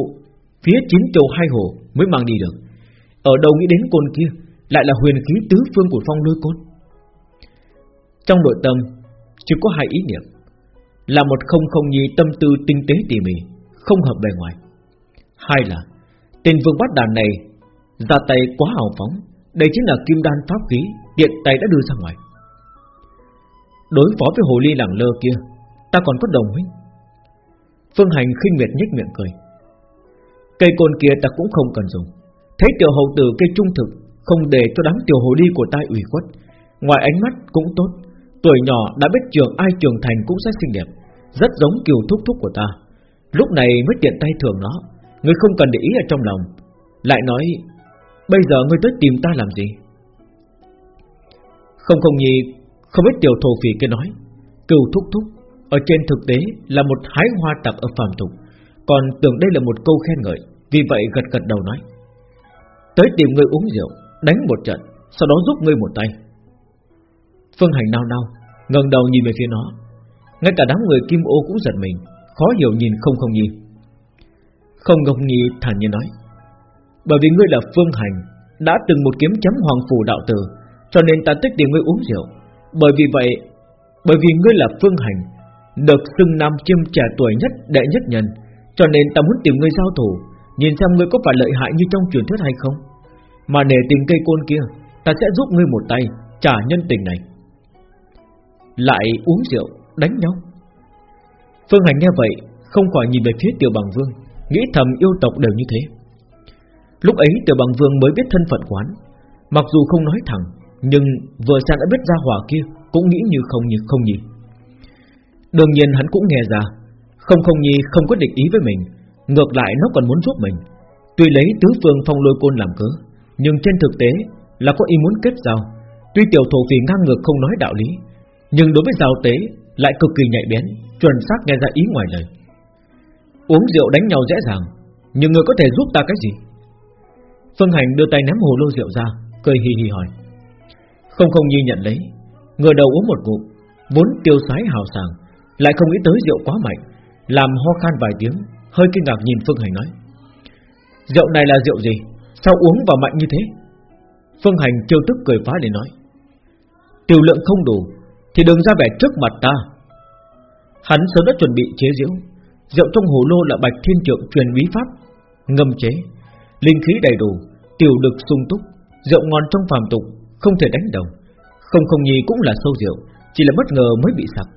Phía chín châu hai hồ mới mang đi được. Ở đâu nghĩ đến côn kia, Lại là huyền khí tứ phương của phong lôi côn Trong nội tâm, Chỉ có hai ý niệm. Là một không không nhi tâm tư tinh tế tỉ mỉ, Không hợp bề ngoài. Hai là, Tên vương bát đàn này, ra tay quá hào phóng, Đây chính là kim đan pháp khí tiện tay đã đưa ra ngoài. Đối phó với hồ ly lẳng lơ kia, Ta còn có đồng huynh. Phương Hành khinh miệt nhếch miệng cười. Cây côn kia ta cũng không cần dùng. Thấy tiểu hầu tử cây trung thực, Không để cho đám tiểu hồ đi của ta ủy khuất. Ngoài ánh mắt cũng tốt. Tuổi nhỏ đã biết trường ai trường thành cũng sẽ xinh đẹp. Rất giống kiều thúc thúc của ta. Lúc này mới tiện tay thường nó. Ngươi không cần để ý ở trong lòng. Lại nói, Bây giờ ngươi tới tìm ta làm gì? Không không nhi, Không biết tiểu thổ phỉ kia nói. Cừu thúc thúc ở trên thực tế là một hái hoa tập ở phàm tục, Còn tưởng đây là một câu khen ngợi, Vì vậy gật gật đầu nói, Tới tìm người uống rượu, Đánh một trận, Sau đó giúp ngươi một tay. Phương hành nao nao, ngẩng đầu nhìn về phía nó. Ngay cả đám người kim ô cũng giật mình, Khó hiểu nhìn không không nhi Không ngọc nhi thản nhiên nói, bởi vì ngươi là Phương Hành, Đã từng một kiếm chấm hoàng phủ đạo tử Cho nên ta thích tìm ngươi uống rượu. Bởi vì vậy, Bởi vì ngươi là Phương Hành được xưng nam chiêm trẻ tuổi nhất, đệ nhất nhân. Cho nên ta muốn tìm ngươi giao thủ, Nhìn xem ngươi có phải lợi hại như trong truyền thuyết hay không. Mà để tìm cây côn kia, Ta sẽ giúp ngươi một tay, Trả nhân tình này. Lại uống rượu, đánh nhau. Phương Hành nghe vậy, Không khỏi nhìn về phía tiểu bằng vương, Nghĩ thầm yêu tộc đều như thế. Lúc ấy tiểu bằng vương mới biết thân phận quán Mặc dù không nói thẳng, Nhưng vừa sang đã biết ra hỏa kia, Cũng nghĩ như không như không nhi Đương nhiên hắn cũng nghe ra. Không không nhi không có địch ý với mình, Ngược lại nó còn muốn giúp mình. Tuy lấy tứ phương phong lôi côn làm cớ, Nhưng trên thực tế là có ý muốn kết giao. Tuy tiểu thổ phỉ ngang ngược không nói đạo lý, Nhưng đối với giao tế Lại cực kỳ nhạy bén, Chuẩn xác nghe ra ý ngoài lời. Uống rượu đánh nhau dễ dàng, Nhưng người có thể giúp ta cái gì? Phương Hành đưa tay ném hồ lô rượu ra, Cười hì hì hỏi. Không không nhi nhận lấy Người đầu uống một ngụm Vốn tiêu sái hào sảng lại không nghĩ tới rượu quá mạnh, Làm ho khan vài tiếng, Hơi kinh ngạc nhìn Phương Hành nói, Rượu này là rượu gì? Sao uống vào mạnh như thế? Phương Hành trêu tức cười phá để nói, Tiểu lượng không đủ, Thì đừng ra vẻ trước mặt ta. Hắn sớm đã chuẩn bị chế rượu Rượu trong hồ lô là bạch thiên trượng truyền bí pháp, Ngâm chế, Linh khí đầy đủ, Tiểu lực sung túc, Rượu ngon trong phàm tục, Không thể đánh đồng, Không không nhi cũng là sâu rượu, Chỉ là bất ngờ mới bị sặc.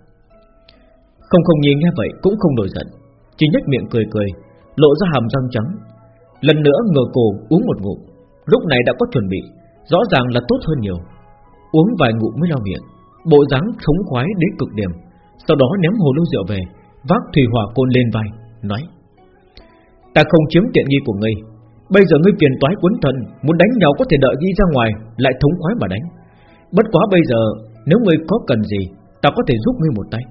Không không nhìn nghe vậy cũng không nổi giận. Chỉ nhếch miệng cười cười, Lộ ra hàm răng trắng. Lần nữa ngờ cổ uống một ngụm. Lúc này đã có chuẩn bị, Rõ ràng là tốt hơn nhiều. Uống vài ngụm mới lau miệng, Bộ dáng khống khoái đến cực điểm. Sau đó ném hồ lô rượu về, Vác thủy hỏa côn lên vai, Nói, Ta không chiếm tiện nghi của ngươi. Bây giờ ngươi phiền toái quấn thân, Muốn đánh nhau có thể đợi đi ra ngoài, Lại thống khoái mà đánh. Bất quá bây giờ, nếu ngươi có cần gì, Ta có thể giúp ngươi một tay.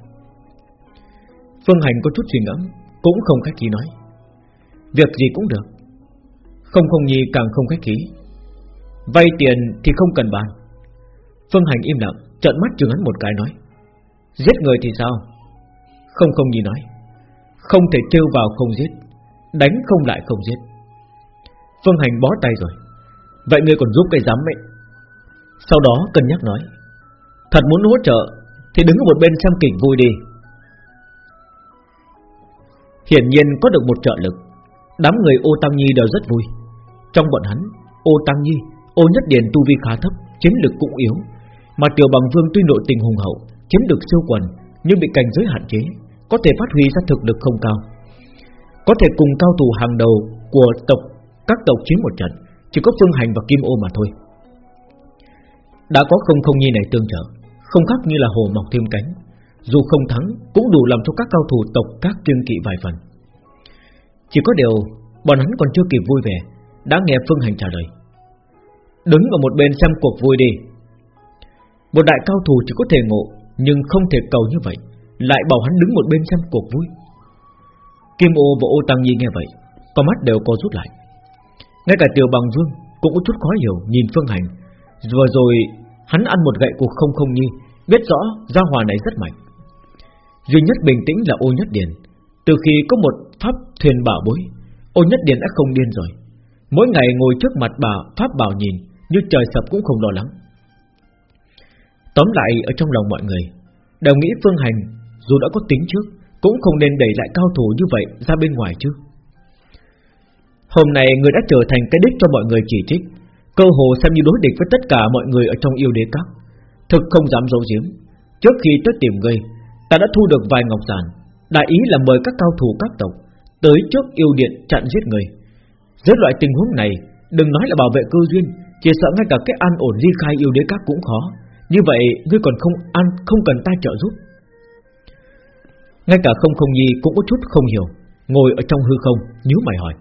Phương Hành có chút suy ngẫm, Cũng không khách khí nói. Việc gì cũng được. Không không nhi càng không khách khí. Vay tiền thì không cần bàn. Phương Hành im lặng, Trợn mắt chừng hắn một cái nói, Giết người thì sao? Không không nhi nói, Không thể trêu vào không giết, Đánh không lại không giết. Phương Hành bó tay rồi, Vậy ngươi còn giúp cái dám ấy? Sau đó cân nhắc nói, Thật muốn hỗ trợ Thì đứng ở một bên xem kịch vui đi. Hiển nhiên có được một trợ lực. Đám người ô Tăng Nhi đều rất vui. Trong bọn hắn Ô Tăng Nhi, ô Nhất Điền tu vi khá thấp Chiến lực cũng yếu. Mà Tiểu Bằng Vương tuy nội tình hùng hậu Chiến lực siêu quần Nhưng bị cảnh giới hạn chế Có thể phát huy ra thực lực không cao. Có thể cùng cao thủ hàng đầu Của tộc các tộc chiến một trận Chỉ có Phương Hành và Kim Ô mà thôi. Đã có không không nhi này tương trợ Không khác như là hồ mọc thêm cánh. Dù không thắng Cũng đủ làm cho các cao thủ tộc các kiêng kỵ vài phần. Chỉ có điều Bọn hắn còn chưa kịp vui vẻ Đã nghe Phương Hành trả lời. Đứng ở một bên xem cuộc vui đi. Một đại cao thủ chỉ có thể ngộ Nhưng không thể cầu như vậy Lại bảo hắn đứng một bên xem cuộc vui. Kim ô và ô tăng nhi nghe vậy Con mắt đều co rút lại. Ngay cả Tiểu Bằng Vương cũng có chút khó hiểu nhìn Phương Hành. Vừa rồi hắn ăn một gậy cuộc không không nhi, biết rõ gia hòa này rất mạnh. Duy nhất bình tĩnh là ô nhất điền. Từ khi có một pháp thuyền bảo bối, ô nhất điền đã không điên rồi. Mỗi ngày ngồi trước mặt bà pháp bảo nhìn, như trời sập cũng không lo lắng. Tóm lại ở trong lòng mọi người, đều nghĩ Phương Hành dù đã có tính trước, cũng không nên đẩy lại cao thủ như vậy ra bên ngoài chứ. Hôm nay người đã trở thành cái đích cho mọi người chỉ trích Cơ hồ xem như đối địch với tất cả mọi người ở trong yêu đế các Thực không dám giấu giếm Trước khi tới tìm người. Ta đã thu được vài ngọc giản. Đại ý là mời các cao thủ các tộc Tới trước yêu điện chặn giết người. Dưới loại tình huống này, Đừng nói là bảo vệ cơ duyên, Chỉ sợ ngay cả cái an ổn ly khai yêu đế các cũng khó. Như vậy, ngươi còn không ăn, Không cần ta trợ giúp. Ngay cả không không nhi cũng có chút không hiểu, Ngồi ở trong hư không, nhíu mày hỏi.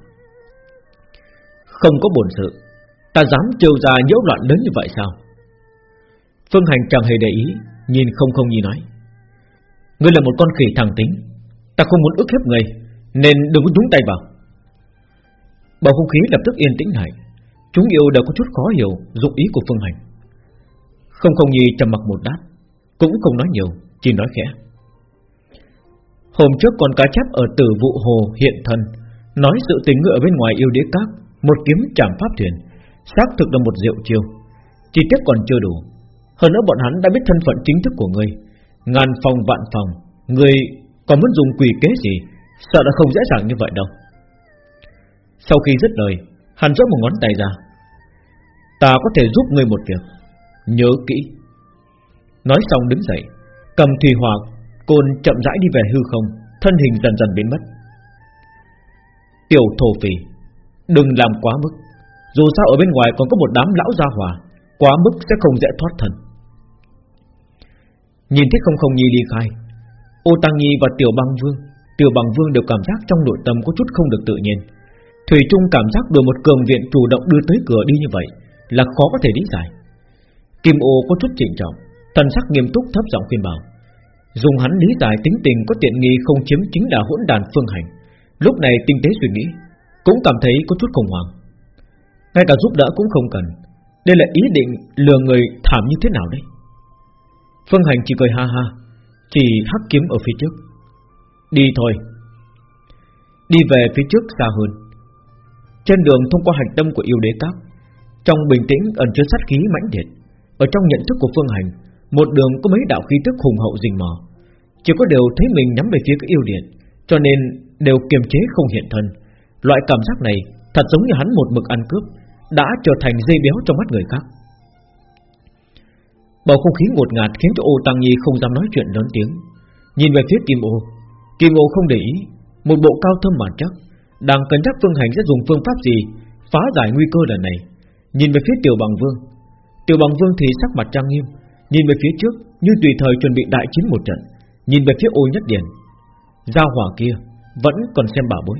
Không có bổn sự, Ta dám trêu ra nhiễu loạn lớn như vậy sao? Phương Hành chẳng hề để ý, Nhìn không không nhi nói. Ngươi là một con khỉ thẳng tính. Ta không muốn ức hiếp ngươi, Nên đừng có nhúng tay vào. Bầu không khí lập tức yên tĩnh lại. Chúng yêu đều có chút khó hiểu Dụng ý của Phương Hành. Không không nhi trầm mặc một đáp Cũng không nói nhiều, Chỉ nói khẽ. Hôm trước con cá chép ở tử vụ hồ hiện thân, Nói sự tình ngựa bên ngoài yêu đế các, một kiếm chạm pháp thuyền, Xác thực là một diệu chiêu. Chi tiết còn chưa đủ. Hơn nữa bọn hắn đã biết thân phận chính thức của ngươi Ngàn phòng vạn phòng, người còn muốn dùng quỷ kế gì, Sợ là không dễ dàng như vậy đâu. Sau khi dứt lời, Hắn rút một ngón tay ra. Ta có thể giúp ngươi một việc. Nhớ kỹ. Nói xong đứng dậy, Cầm thủy hỏa Côn chậm rãi đi về hư không, Thân hình dần dần biến mất. Tiểu thổ phỉ, Đừng làm quá mức. Dù sao ở bên ngoài còn có một đám lão gia hòa Quá mức sẽ không dễ thoát thân. Nhìn thấy không không nhi ly khai, Ô Tăng Nhi và Tiểu Băng Vương, Tiểu băng Vương đều cảm giác trong nội tâm có chút không được tự nhiên. Thủy Trung cảm giác được một cường viện chủ động đưa tới cửa đi như vậy Là khó có thể lý giải. Kim ô có chút trịnh trọng, Thần sắc nghiêm túc thấp giọng khuyên bảo. Dùng hắn lý giải tính tình có tiện nghi không chiếm chính là hỗn đàn phương hành. Lúc này tinh tế suy nghĩ, cũng cảm thấy có chút khủng hoảng. Ngay cả giúp đỡ cũng không cần, Đây là ý định lừa người thảm như thế nào đấy Phương Hành chỉ cười ha ha, Chỉ hắc kiếm ở phía trước. Đi thôi. Đi về phía trước xa hơn. Trên đường thông qua hành tâm của yêu đế các, Trong bình tĩnh ẩn chứa sát khí mãnh liệt. Ở trong nhận thức của Phương Hành, Một đường có mấy đạo khí tức hùng hậu rình mò. Chỉ có điều thấy mình nhắm về phía cái yêu điện Cho nên đều kiềm chế không hiện thân. Loại cảm giác này thật giống như hắn một mực ăn cướp, Đã trở thành dây béo trong mắt người khác. Bầu không khí ngột ngạt khiến cho ô Tăng Nhi không dám nói chuyện lớn tiếng. Nhìn về phía Kim ô Kim ô không để ý. Một bộ cao thâm bản chắc Đang cân nhắc phương hành sẽ dùng phương pháp gì Phá giải nguy cơ lần này. Nhìn về phía Tiểu Bằng Vương, Tiểu Bằng Vương thì sắc mặt trang nghiêm. Nhìn về phía trước, như tùy thời chuẩn bị đại chiến một trận. Nhìn về phía ô nhất điển Giao hỏa kia Vẫn còn xem bảo bối.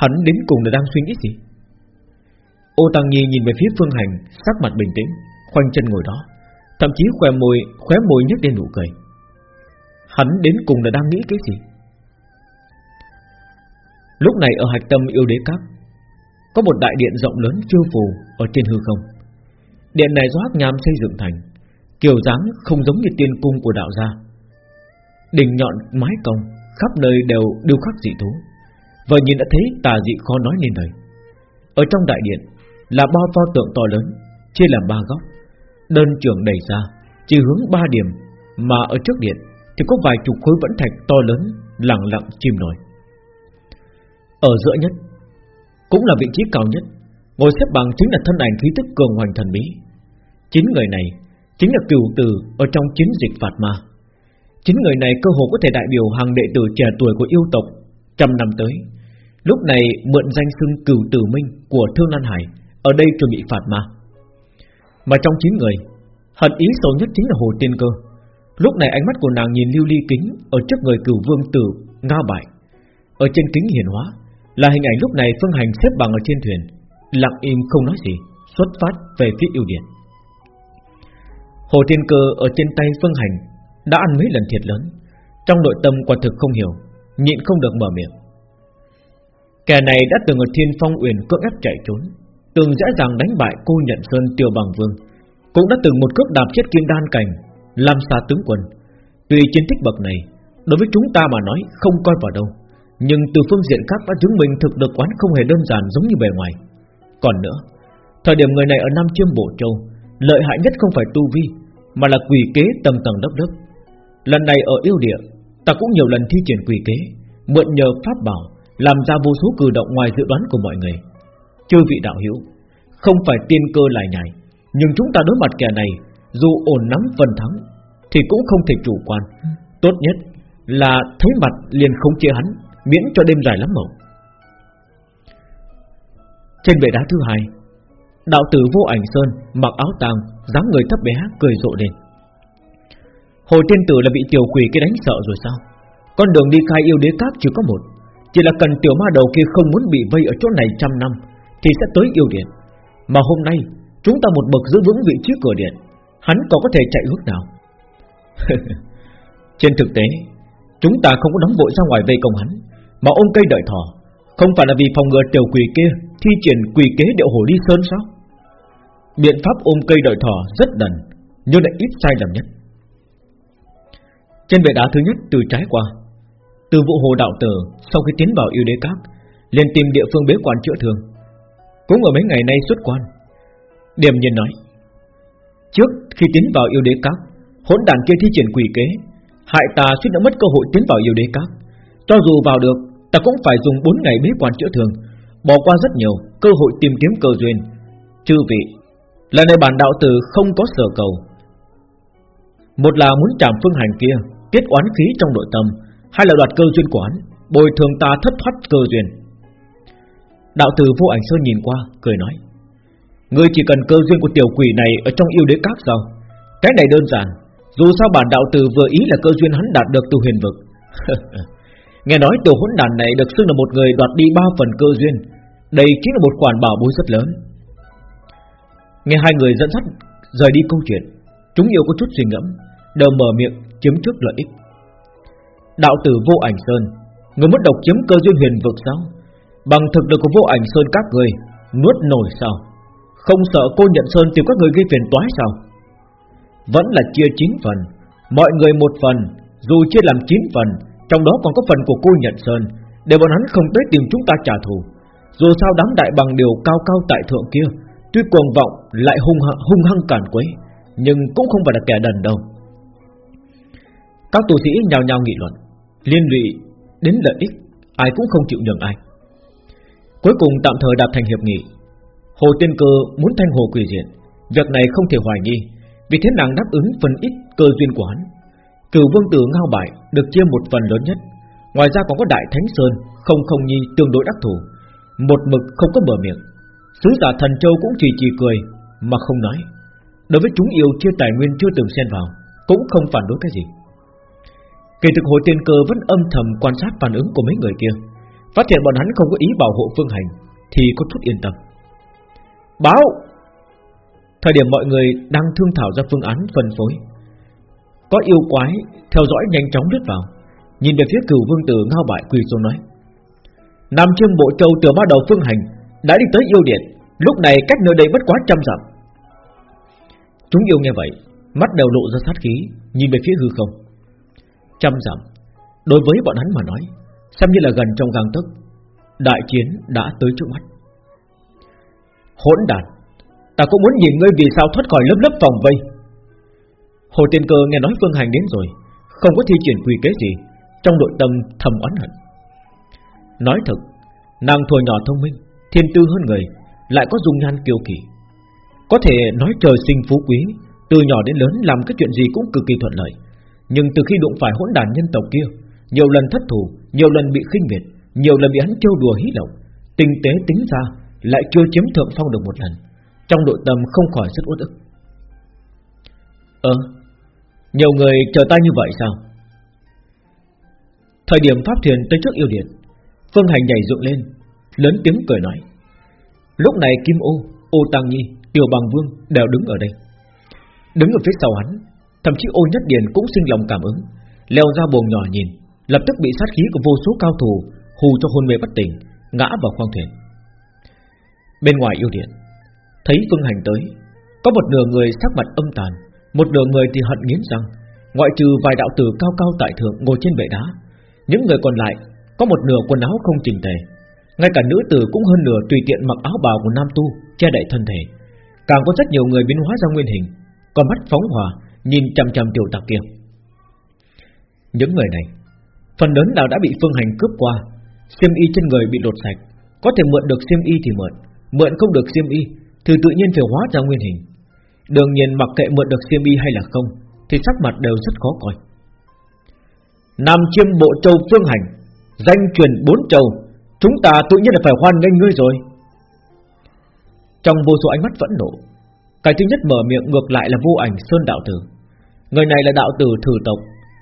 Hắn đến cùng là đang suy nghĩ gì? Ô Tăng Nhi nhìn về phía Phương Hành, Sắc mặt bình tĩnh. Khoanh chân ngồi đó, Thậm chí khóe môi khóe môi nhếch lên nụ cười. Hắn đến cùng là đang nghĩ cái gì? Lúc này ở hạch tâm yêu đế các, Có một đại điện rộng lớn phiêu phù Ở trên hư không. Điện này do hắc nham xây dựng thành, Kiểu dáng không giống như tiên cung của đạo gia. Đỉnh nhọn, mái cong, Khắp nơi đều điêu khắc dị thú. Vừa nhìn đã thấy tà dị khó nói nên lời. Ở trong đại điện Là ba pho tượng to lớn, Chia làm ba góc. Đơn trường đẩy ra, Chỉ hướng ba điểm, Mà ở trước điện Thì có vài chục khối vẫn thạch to lớn Lặng lặng chìm nổi. Ở giữa nhất, Cũng là vị trí cao nhất, Ngồi xếp bằng chính là thân ảnh khí tức cường hoành thần bí. Chín người này Chính là cửu tử ở trong chiến dịch phạt ma. Chính người này cơ hồ có thể đại biểu hàng đệ tử trẻ tuổi của yêu tộc Trăm năm tới. Lúc này mượn danh xưng cửu tử minh Của Thương Lan Hải, Ở đây chuẩn bị phạt ma. Mà trong chín người, Hận ý sâu nhất chính là Hồ Tiên Cơ. Lúc này ánh mắt của nàng nhìn lưu ly kính Ở trước người cửu vương tử Ngao Bại Ở trên kính hiển hóa, Là hình ảnh lúc này Phương Hành xếp bằng ở trên thuyền, Lặng im không nói gì, Xuất phát về phía yêu điện. Hồ Tiên Cơ ở trên tay Phương Hành Đã ăn mấy lần thiệt lớn, Trong nội tâm quả thực không hiểu, Nhịn không được mở miệng. Kẻ này đã từng ở Thiên Phong Uyển cưỡng ép chạy trốn Từng dễ dàng đánh bại cô nhận Sơn Tiêu Bằng Vương. Cũng đã từng một cước đạp chết kim đan cảnh Làm xa tướng quân. Tuy chiến tích bậc này, Đối với chúng ta mà nói không coi vào đâu. Nhưng từ phương diện khác đã chứng minh thực lực quán không hề đơn giản giống như bề ngoài. Còn nữa, Thời điểm người này ở Nam Chiêm Bộ Châu, Lợi hại nhất không phải tu vi, Mà là quỷ kế tầng tầng đốc đốc Lần này ở yêu địa, Ta cũng nhiều lần thi triển quỷ kế, Mượn nhờ pháp bảo, Làm ra vô số cử động ngoài dự đoán của mọi người. Chư vị đạo hữu, Không phải tiên cơ lại nhảy, Nhưng chúng ta đối mặt kẻ này, Dù ổn nắm phần thắng, Thì cũng không thể chủ quan. Tốt nhất là thấy mặt liền không chia hắn, Miễn cho đêm dài lắm mộng. Trên bệ đá thứ hai, Đạo tử vô ảnh sơn Mặc áo tàng, dáng người thấp bé, cười rộ lên. Hồi tiên tử là bị tiểu quỷ kia đánh sợ rồi sao? Con đường đi khai yêu đế cát chỉ có một, Chỉ là cần tiểu ma đầu kia không muốn bị vây ở chỗ này trăm năm thì sẽ tới yêu điện. Mà hôm nay, Chúng ta một bậc giữ vững vị trí cửa điện, Hắn còn có thể chạy hướng nào? Trên thực tế, Chúng ta không có đóng vội ra ngoài vây công hắn, Mà ôm cây đợi thỏ. Không phải là vì phòng ngừa tiểu quỷ kia Thi triển quỷ kế điệu hồ đi sơn sao? Biện pháp ôm cây đợi thỏ rất đần, Nhưng lại ít sai lầm nhất. Trên bệ đá thứ nhất từ trái qua, Từ vụ hồ đạo tử Sau khi tiến vào yêu đế các, liền tìm địa phương bế quan chữa thương. Cũng ở mấy ngày nay xuất quan. Điềm nhiên nói, Trước khi tiến vào yêu đế các, Hỗn đàn kia thi triển quỷ kế, Hại ta suýt đã mất cơ hội tiến vào yêu đế các. Cho dù vào được, Ta cũng phải dùng 4 ngày bế quan chữa thương, Bỏ qua rất nhiều cơ hội tìm kiếm cơ duyên. Chư vị, Lần này bản đạo tử không có sở cầu. Một là muốn chạm phương hành kia, Tiết oán khí trong nội tâm, Hai là đoạt cơ duyên của hắn, Bồi thường ta thất thoát cơ duyên. Đạo tử vô ảnh sơn nhìn qua, Cười nói, Ngươi chỉ cần cơ duyên của tiểu quỷ này Ở trong yêu đế các sao? Cái này đơn giản, Dù sao bản đạo tử vừa ý là cơ duyên hắn đạt được từ huyền vực. Nghe nói tiểu hỗn đàn này Được xưng là một người đoạt đi ba phần cơ duyên, Đây chính là một khoản bảo bối rất lớn. Nghe hai người dẫn dắt rời đi câu chuyện, Chúng yêu có chút suy ngẫm, Đều mở miệng chiếm trước lợi ích. Đạo tử vô ảnh sơn, Người mất độc chiếm cơ duyên huyền vực sao? Bằng thực lực của vô ảnh sơn các người Nuốt nổi sao? Không sợ cô nhận sơn tìm các người gây phiền toái sao? Vẫn là chia 9 phần Mọi người một phần Dù chia làm 9 phần Trong đó còn có phần của cô nhận sơn Để bọn hắn không tới tìm chúng ta trả thù. Dù sao đám đại bằng điều cao cao tại thượng kia Tuy cuồng vọng lại hung hăng, hung hăng cản quấy Nhưng cũng không phải là kẻ đần đâu. Các tù sĩ nhào nhào nghị luận Liên lụy đến lợi ích Ai cũng không chịu nhường ai. Cuối cùng tạm thời đạt thành hiệp nghị. Hồ Tiên Cơ muốn thanh hồ quỷ diện Việc này không thể hoài nghi, Vì thế nàng đáp ứng phần ít cơ duyên của hắn. Cửu vương tử ngao bại Được chia một phần lớn nhất. Ngoài ra còn có Đại Thánh Sơn, Không không nhi tương đối đắc thủ. Một mực không có mở miệng. Sứ giả thần châu cũng chỉ chỉ cười, Mà không nói. Đối với chúng yêu chia tài nguyên chưa từng xen vào, Cũng không phản đối cái gì. Kể từ hồ tiên cơ vẫn âm thầm quan sát phản ứng của mấy người kia. Phát hiện bọn hắn không có ý bảo hộ Phương Hành, Thì có chút yên tâm. Báo! Thời điểm mọi người đang thương thảo ra phương án phân phối, Có yêu quái Theo dõi nhanh chóng lướt vào, Nhìn về phía cửu vương tử ngao bại quỳ xuống nói, Nam Trương Bộ Châu từ bắt đầu phương hành Đã đi tới yêu điện, Lúc này cách nơi đây bất quá trăm dặm. Chúng yêu nghe vậy, Mắt đều lộ ra sát khí, Nhìn về phía hư không. Trăm dặm, Đối với bọn hắn mà nói Xem như là gần trong gang tấc, Đại chiến đã tới trước mắt. Hỗn đàn, Ta cũng muốn nhìn ngươi vì sao thoát khỏi lớp lớp vòng vây. Hồ Tiên Cơ nghe nói Phương Hành đến rồi, Không có thi triển quy kế gì, Trong nội tâm thầm oán hận. Nói thật, Nàng thua nhỏ thông minh, Thiên tư hơn người, Lại có dung nhan kiêu kỳ Có thể nói trời sinh phú quý, Từ nhỏ đến lớn làm cái chuyện gì cũng cực kỳ thuận lợi. Nhưng từ khi đụng phải hỗn đàn nhân tộc kia nhiều lần thất thủ Nhiều lần bị khinh miệt Nhiều lần bị hắn trêu đùa hí lộng. Tinh tế tính ra Lại chưa chiếm thượng phong được một lần. Trong nội tâm không khỏi rất uất ức. Ờ Nhiều người chờ ta như vậy sao? Thời điểm pháp thuyền tới trước yêu điện Phương Hành nhảy dựng lên Lớn tiếng cười nói Lúc này Kim Ô, Ô Tăng Nhi, Tiểu Bằng Vương đều đứng ở đây. Đứng ở phía sau hắn Thậm chí ô nhất điền cũng sinh lòng cảm ứng Leo ra buồng nhỏ nhìn. Lập tức bị sát khí của vô số cao thủ Hù cho hôn mê bất tỉnh, Ngã vào khoang thuyền. Bên ngoài yêu điện, Thấy Phương Hành tới, Có một nửa người sắc mặt âm tàn, Một nửa người thì hận nghiến răng, Ngoại trừ vài đạo tử cao cao tại thượng ngồi trên bệ đá. Những người còn lại Có một nửa quần áo không chỉnh tề, Ngay cả nữ tử cũng hơn nửa tùy tiện mặc áo bào của nam tu Che đậy thân thể. Càng có rất nhiều người biến hóa ra nguyên hình Còn mắt phóng hòa Nhìn chằm chằm tiểu tặc kia. Những người này Phần lớn nào đã bị phương hành cướp qua. Xiêm y trên người bị lột sạch. Có thể mượn được xiêm y thì mượn. Mượn không được xiêm y, Thì tự nhiên phải hóa ra nguyên hình. Đương nhiên mặc kệ mượn được xiêm y hay là không, Thì sắc mặt đều rất khó coi. Nam chiêm bộ châu phương hành, Danh truyền bốn châu, Chúng ta tự nhiên là phải hoan nghênh ngươi rồi. Trong vô số ánh mắt vẫn nộ, Cái thứ nhất mở miệng ngược lại là vô ảnh Sơn Đạo Tử. Người này là đạo tử thử tộc,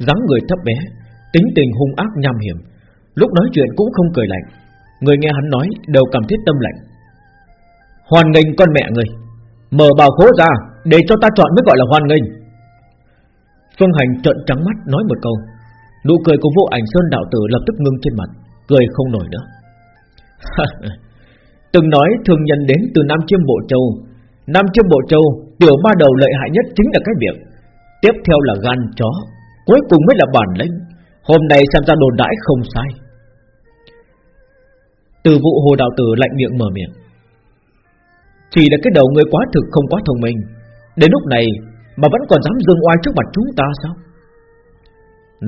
dáng người thấp bé Tính tình hung ác nham hiểm. Lúc nói chuyện cũng không cười lạnh. Người nghe hắn nói đều cảm thấy tâm lạnh. Hoàn nghênh con mẹ người. Mở bào khố ra Để cho ta chọn mới gọi là hoàn nghênh. Phương Hành trợn trắng mắt nói một câu. Nụ cười của vô ảnh Sơn Đạo Tử lập tức ngưng trên mặt Cười không nổi nữa. Từng nói thường nhân đến từ Nam Chiêm Bộ Châu. Nam Chiêm Bộ Châu Tiểu ba đầu lợi hại nhất chính là cái việc, Tiếp theo là gan chó Cuối cùng mới là bản lĩnh. Hôm nay xem ra đồn đãi không sai. Từ vụ hồ đạo tử lạnh miệng mở miệng. Chỉ là cái đầu người quá thực không quá thông minh. Đến lúc này Mà vẫn còn dám dương oai trước mặt chúng ta sao?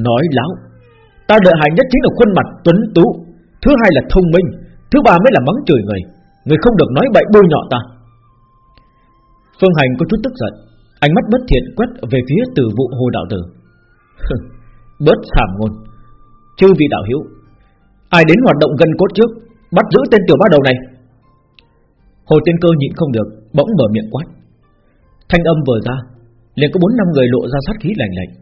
Nói láo, Ta lợi hại nhất chính là khuôn mặt tuấn tú, Thứ hai là thông minh, Thứ ba mới là mắng chửi người. Người không được nói bậy bôi nhọ ta. Phương Hành có chút tức giận, Ánh mắt bất thiện quét về phía từ vụ hồ đạo tử. Bớt sàm ngôn. Chư vị đạo hiếu Ai đến hoạt động gần cốt trước, Bắt giữ tên tiểu ba đầu này? Hồ Tiên Cơ nhịn không được, Bỗng mở miệng quát. Thanh âm vừa ra, liền có bốn năm người lộ ra sát khí lạnh lạnh.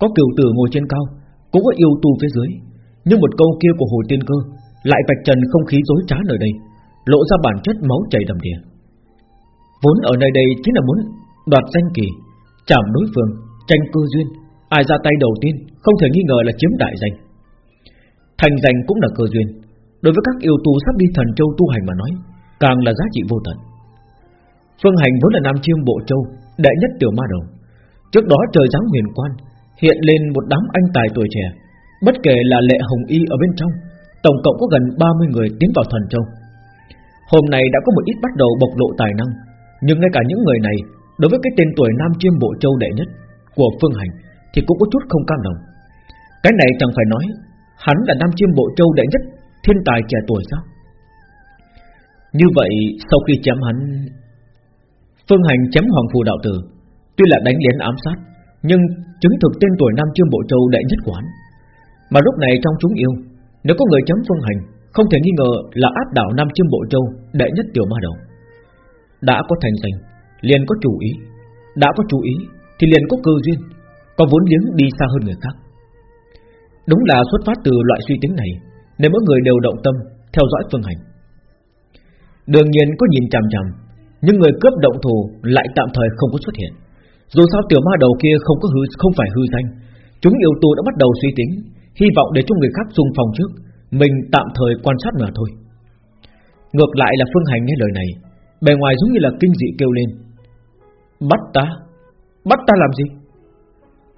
Có kiều tử ngồi trên cao, Cũng có yêu tu phía dưới. Nhưng một câu kia của Hồ Tiên Cơ Lại vạch trần không khí rối trá nơi đây, Lộ ra bản chất máu chảy đầm đìa. Vốn ở nơi đây chính là muốn Đoạt danh kỳ, Chạm đối phương, Tranh cơ duyên. Ai ra tay đầu tiên Không thể nghi ngờ là chiếm đại danh. Thành danh cũng là cơ duyên. Đối với các yêu tu sắp đi thần châu tu hành mà nói, Càng là giá trị vô tận. Phương hành vốn là Nam Chiêm Bộ Châu, Đệ nhất tiểu ma đầu. Trước đó trời giáng huyền quan, Hiện lên một đám anh tài tuổi trẻ. Bất kể là lệ hồng y ở bên trong, Tổng cộng có gần 30 người tiến vào thần châu. Hôm nay đã có một ít bắt đầu bộc lộ tài năng, Nhưng ngay cả những người này, Đối với cái tên tuổi Nam Chiêm Bộ Châu đệ nhất Của Phương Hành thì cũng có chút không cam lòng. Cái này chẳng phải nói Hắn là Nam Chiêm Bộ Châu đệ nhất Thiên tài trẻ tuổi sao? Như vậy, sau khi chém hắn, Phương Hành chém Hoàng Phù Đạo Tử, Tuy là đánh lén ám sát, Nhưng chứng thực tên tuổi Nam Chiêm Bộ Châu đệ nhất quán Mà lúc này trong chúng yêu, Nếu có người chém Phương Hành, Không thể nghi ngờ là áp đảo Nam Chiêm Bộ Châu Đệ nhất tiểu ma đầu. Đã có thành danh, liền có chủ ý. Đã có chủ ý, thì liền có cơ duyên. Có vốn liếng đi xa hơn người khác. Đúng là xuất phát từ loại suy tính này, Nên mỗi người đều động tâm, Theo dõi phương hành. Đương nhiên có nhìn chằm chằm, Nhưng người cướp động thủ lại tạm thời không có xuất hiện. Dù sao tiểu ma đầu kia không có hư, không phải hư danh, Chúng yêu tu đã bắt đầu suy tính, Hy vọng để cho người khác xung phong trước, Mình tạm thời quan sát mà thôi. Ngược lại là Phương Hành nghe lời này, Bề ngoài giống như là kinh dị kêu lên. Bắt ta? Bắt ta làm gì?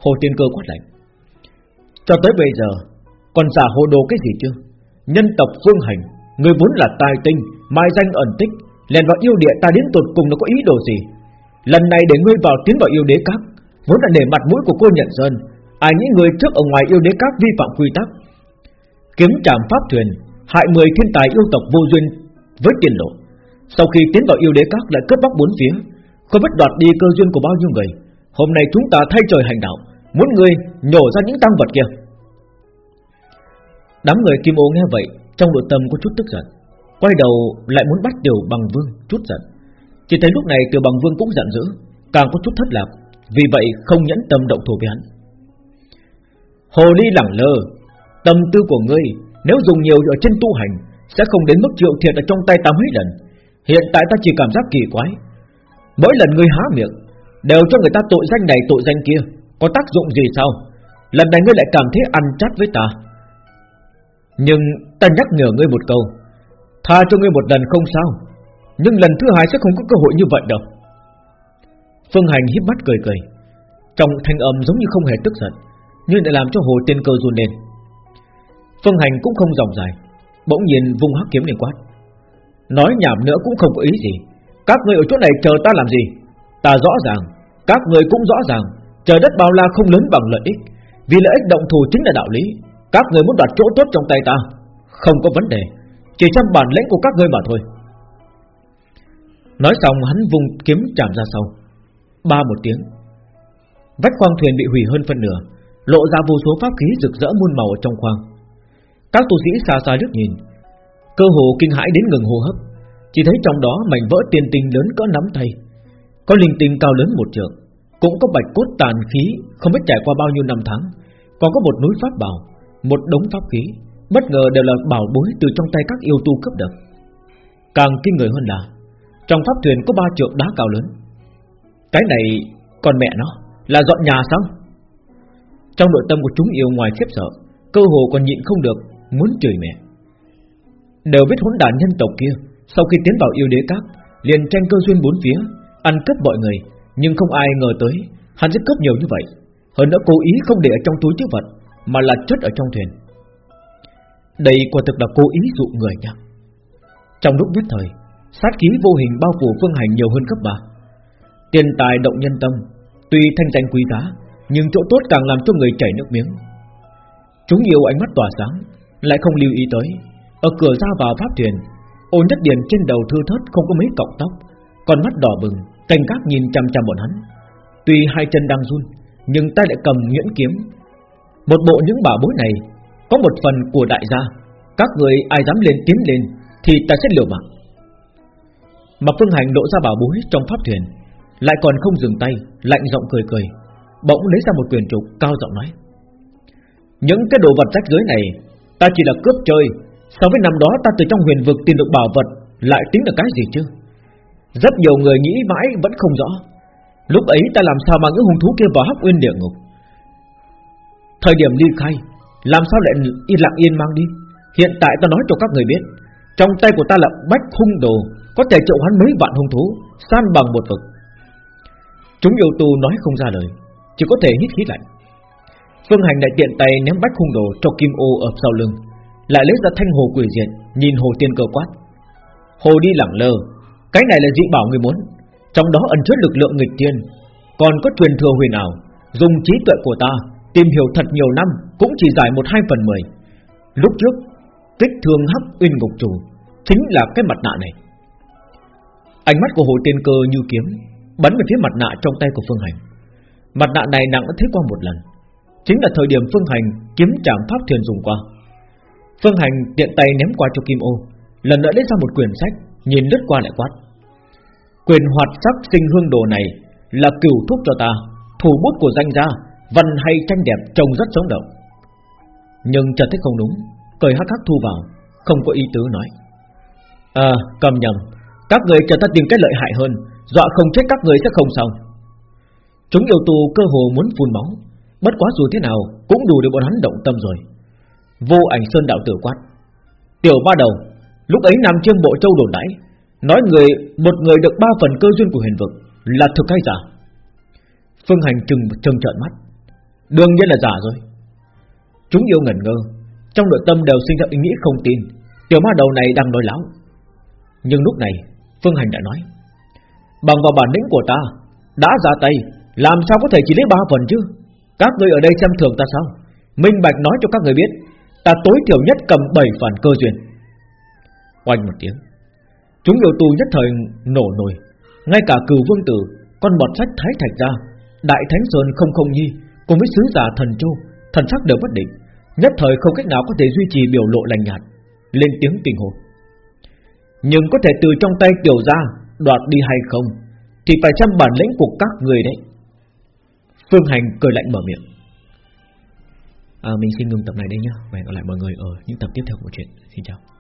Hồ Tiên Cơ quát lạnh. Cho tới bây giờ, Còn giả hồ đồ cái gì chưa? Nhân tộc Phương Hành, Người vốn là tài tinh, Mai danh ẩn tích, Lèn vào yêu địa ta đến tột cùng nó có ý đồ gì? Lần này để ngươi vào tiến vào yêu đế các, Vốn là nể mặt mũi của cô nhận sơn, Ai những người trước ở ngoài yêu đế các vi phạm quy tắc? Kiếm trảm pháp thuyền, Hại mười thiên tài yêu tộc vô duyên Với tiền lộ. Sau khi tiến vào yêu đế các lại cướp bóc bốn phía, Không biết đoạt đi cơ duyên của bao nhiêu người. Hôm nay chúng ta thay trời hành đạo. Muốn người nhổ ra những tăng vật kia. Đám người kim ô nghe vậy, Trong nội tâm có chút tức giận. Quay đầu lại muốn bắt tiểu bằng vương Chút giận. Chỉ thấy lúc này tiểu bằng vương cũng giận dữ, Càng có chút thất lạc, Vì vậy không nhẫn tâm động thủ với hắn. Hồ ly lẳng lơ, Tâm tư của ngươi Nếu dùng nhiều ở trên tu hành Sẽ không đến mức chịu thiệt ở trong tay ta mấy lần. Hiện tại ta chỉ cảm giác kỳ quái. Mỗi lần ngươi há miệng, Đều cho người ta tội danh này tội danh kia. Có tác dụng gì sao? Lần này ngươi lại cảm thấy ăn chát với ta. Nhưng ta nhắc nhở ngươi một câu. Tha cho ngươi một lần không sao. Nhưng lần thứ hai sẽ không có cơ hội như vậy đâu. Phương Hành híp mắt cười cười. Trong thanh âm giống như không hề tức giận, Nhưng lại làm cho hồ tiên cơ run lên. Phương Hành cũng không dòng dài, Bỗng nhiên vung hắc kiếm lên quát. Nói nhảm nữa cũng không có ý gì. Các người ở chỗ này chờ ta làm gì? Ta rõ ràng, Các người cũng rõ ràng. Trời đất bao la không lớn bằng lợi ích, Vì lợi ích động thù chính là đạo lý. Các người muốn đoạt chỗ tốt trong tay ta, Không có vấn đề, Chỉ trong bản lĩnh của các ngươi mà thôi. Nói xong, hắn vùng kiếm chạm ra sau. Ba một tiếng, Vách khoang thuyền bị hủy hơn phân nửa, Lộ ra vô số pháp khí rực rỡ muôn màu ở trong khoang. Các tu sĩ xa xa liếc nhìn, Cơ hồ kinh hãi đến ngừng hô hấp. Chỉ thấy trong đó mảnh vỡ tiền tinh lớn có nắm tay, Có linh tinh cao lớn một trượng. Cũng có bạch cốt tàn khí, Không biết trải qua bao nhiêu năm tháng. Còn có một núi pháp bảo, Một đống pháp khí, Bất ngờ đều là bảo bối từ trong tay các yêu tu cướp được Càng kinh người hơn là, Trong pháp thuyền có ba trượng đá cao lớn. Cái này Còn mẹ nó, Là dọn nhà sao? Trong nội tâm của chúng yêu ngoài khiếp sợ, Cơ hồ còn nhịn không được, Muốn chửi mẹ. Đều biết hỗn đản nhân tộc kia, Sau khi tiến vào yêu đế các, Liền tranh cơ duyên bốn phía, Ăn cướp mọi người nhưng không ai ngờ tới, Hắn sẽ cướp nhiều như vậy. Hơn nữa cố ý không để ở trong túi chứa vật, Mà là chất ở trong thuyền. Đây quả thực là cố ý dụ người nha Trong lúc nhất thời, Sát khí vô hình bao phủ phương hành nhiều hơn cấp 3 Tiền tài động nhân tâm, Tuy thanh danh quý giá, Nhưng chỗ tốt càng làm cho người chảy nước miếng. Chúng nhiều ánh mắt tỏa sáng, Lại không lưu ý tới. Ở cửa ra vào pháp thuyền Ô nhất điền trên đầu thư thớt không có mấy cọng tóc còn mắt đỏ bừng Canh các nhìn chăm chăm bọn hắn. Tuy hai chân đang run, Nhưng tay lại cầm nhuyễn kiếm. Một bộ những bảo bối này, Có một phần của đại gia. Các người ai dám lên tiến lên, Thì ta sẽ liều mạng. Mà phương hành lộ ra bảo bối trong pháp thuyền, Lại còn không dừng tay, Lạnh giọng cười cười, Bỗng lấy ra một quyền trục cao giọng nói. Những cái đồ vật rách dưới này, Ta chỉ là cướp chơi, So với năm đó ta từ trong huyền vực tìm được bảo vật, Lại tính là cái gì chứ? Rất nhiều người nghĩ mãi vẫn không rõ. Lúc ấy ta làm sao mang những hung thú kia vào hắc uyên địa ngục? Thời điểm ly khai, Làm sao lại yên lặng yên mang đi? Hiện tại ta nói cho các người biết, Trong tay của ta là bách hung đồ, Có thể triệu hắn mấy vạn hung thú, San bằng một vực. Chúng yêu tu nói không ra lời, Chỉ có thể hít hít lạnh. Phương hành đại tiện tay ném bách hung đồ cho kim ô ở sau lưng, Lại lấy ra thanh hồ quỷ diện Nhìn hồ tiên cơ quát. Hồ đi lẳng lơ cái này là dị bảo người muốn. Trong đó ẩn chứa lực lượng nghịch tiên Còn có truyền thừa huyền ảo, Dùng trí tuệ của ta Tìm hiểu thật nhiều năm, Cũng chỉ giải một hai phần mười. Lúc trước, Kích thương hấp uyên ngục chủ Chính là cái mặt nạ này. Ánh mắt của hồ tiên cơ như kiếm Bắn về phía mặt nạ trong tay của Phương Hành. Mặt nạ này nặng đã thấy qua một lần, Chính là thời điểm Phương Hành kiếm trảm pháp thuyền dùng qua. Phương Hành tiện tay ném qua cho Kim Ô, Lần nữa lấy ra một quyển sách Nhìn lướt qua lại quát. Quyền hoạt sắc sinh hương đồ này Là cửu thuốc cho ta, Thủ bút của danh gia, Văn hay tranh đẹp trông rất sống động. Nhưng chợt thấy không đúng, Cười hắc hắc thu vào, Không có ý tứ nói. À cầm nhầm, Các người chờ ta tìm cái lợi hại hơn, Dọa không chết các người sẽ không xong. Chúng yêu tù cơ hồ muốn phun máu, Bất quá dù thế nào Cũng đủ để bọn hắn động tâm rồi. Vô ảnh sơn đạo tử quát. Tiểu ba đầu Lúc ấy nằm trên bộ châu đồn đãi, Nói người, một người được ba phần cơ duyên của huyền vực Là thực hay giả? Phương Hành trừng trừng trợn mắt. Đương nhiên là giả rồi. Chúng yêu ngẩn ngơ, Trong nội tâm đều sinh ra ý nghĩ không tin. Tiểu ma đầu này đang nói láo. Nhưng lúc này, Phương Hành đã nói, Bằng vào bản lĩnh của ta, Đã ra tay, Làm sao có thể chỉ lấy ba phần chứ? Các người ở đây xem thường ta sao? Minh Bạch nói cho các người biết, Ta tối thiểu nhất cầm 7 phần cơ duyên. Oanh một tiếng. Chúng yêu tu nhất thời nổ nổi Ngay cả cửu vương tử Con bọt sách thái thạch ra Đại Thánh Sơn không không nhi Cùng với sứ giả thần châu Thần sắc đều bất định. Nhất thời không cách nào có thể duy trì biểu lộ lành nhạt. Lên tiếng kinh hồ Nhưng có thể từ trong tay tiểu ra Đoạt đi hay không Thì phải chăm bản lĩnh của các người đấy? Phương Hành cười lạnh mở miệng. À, Mình xin ngừng tập này đây nhé Và hẹn gặp lại mọi người ở những tập tiếp theo của chuyện. Xin chào.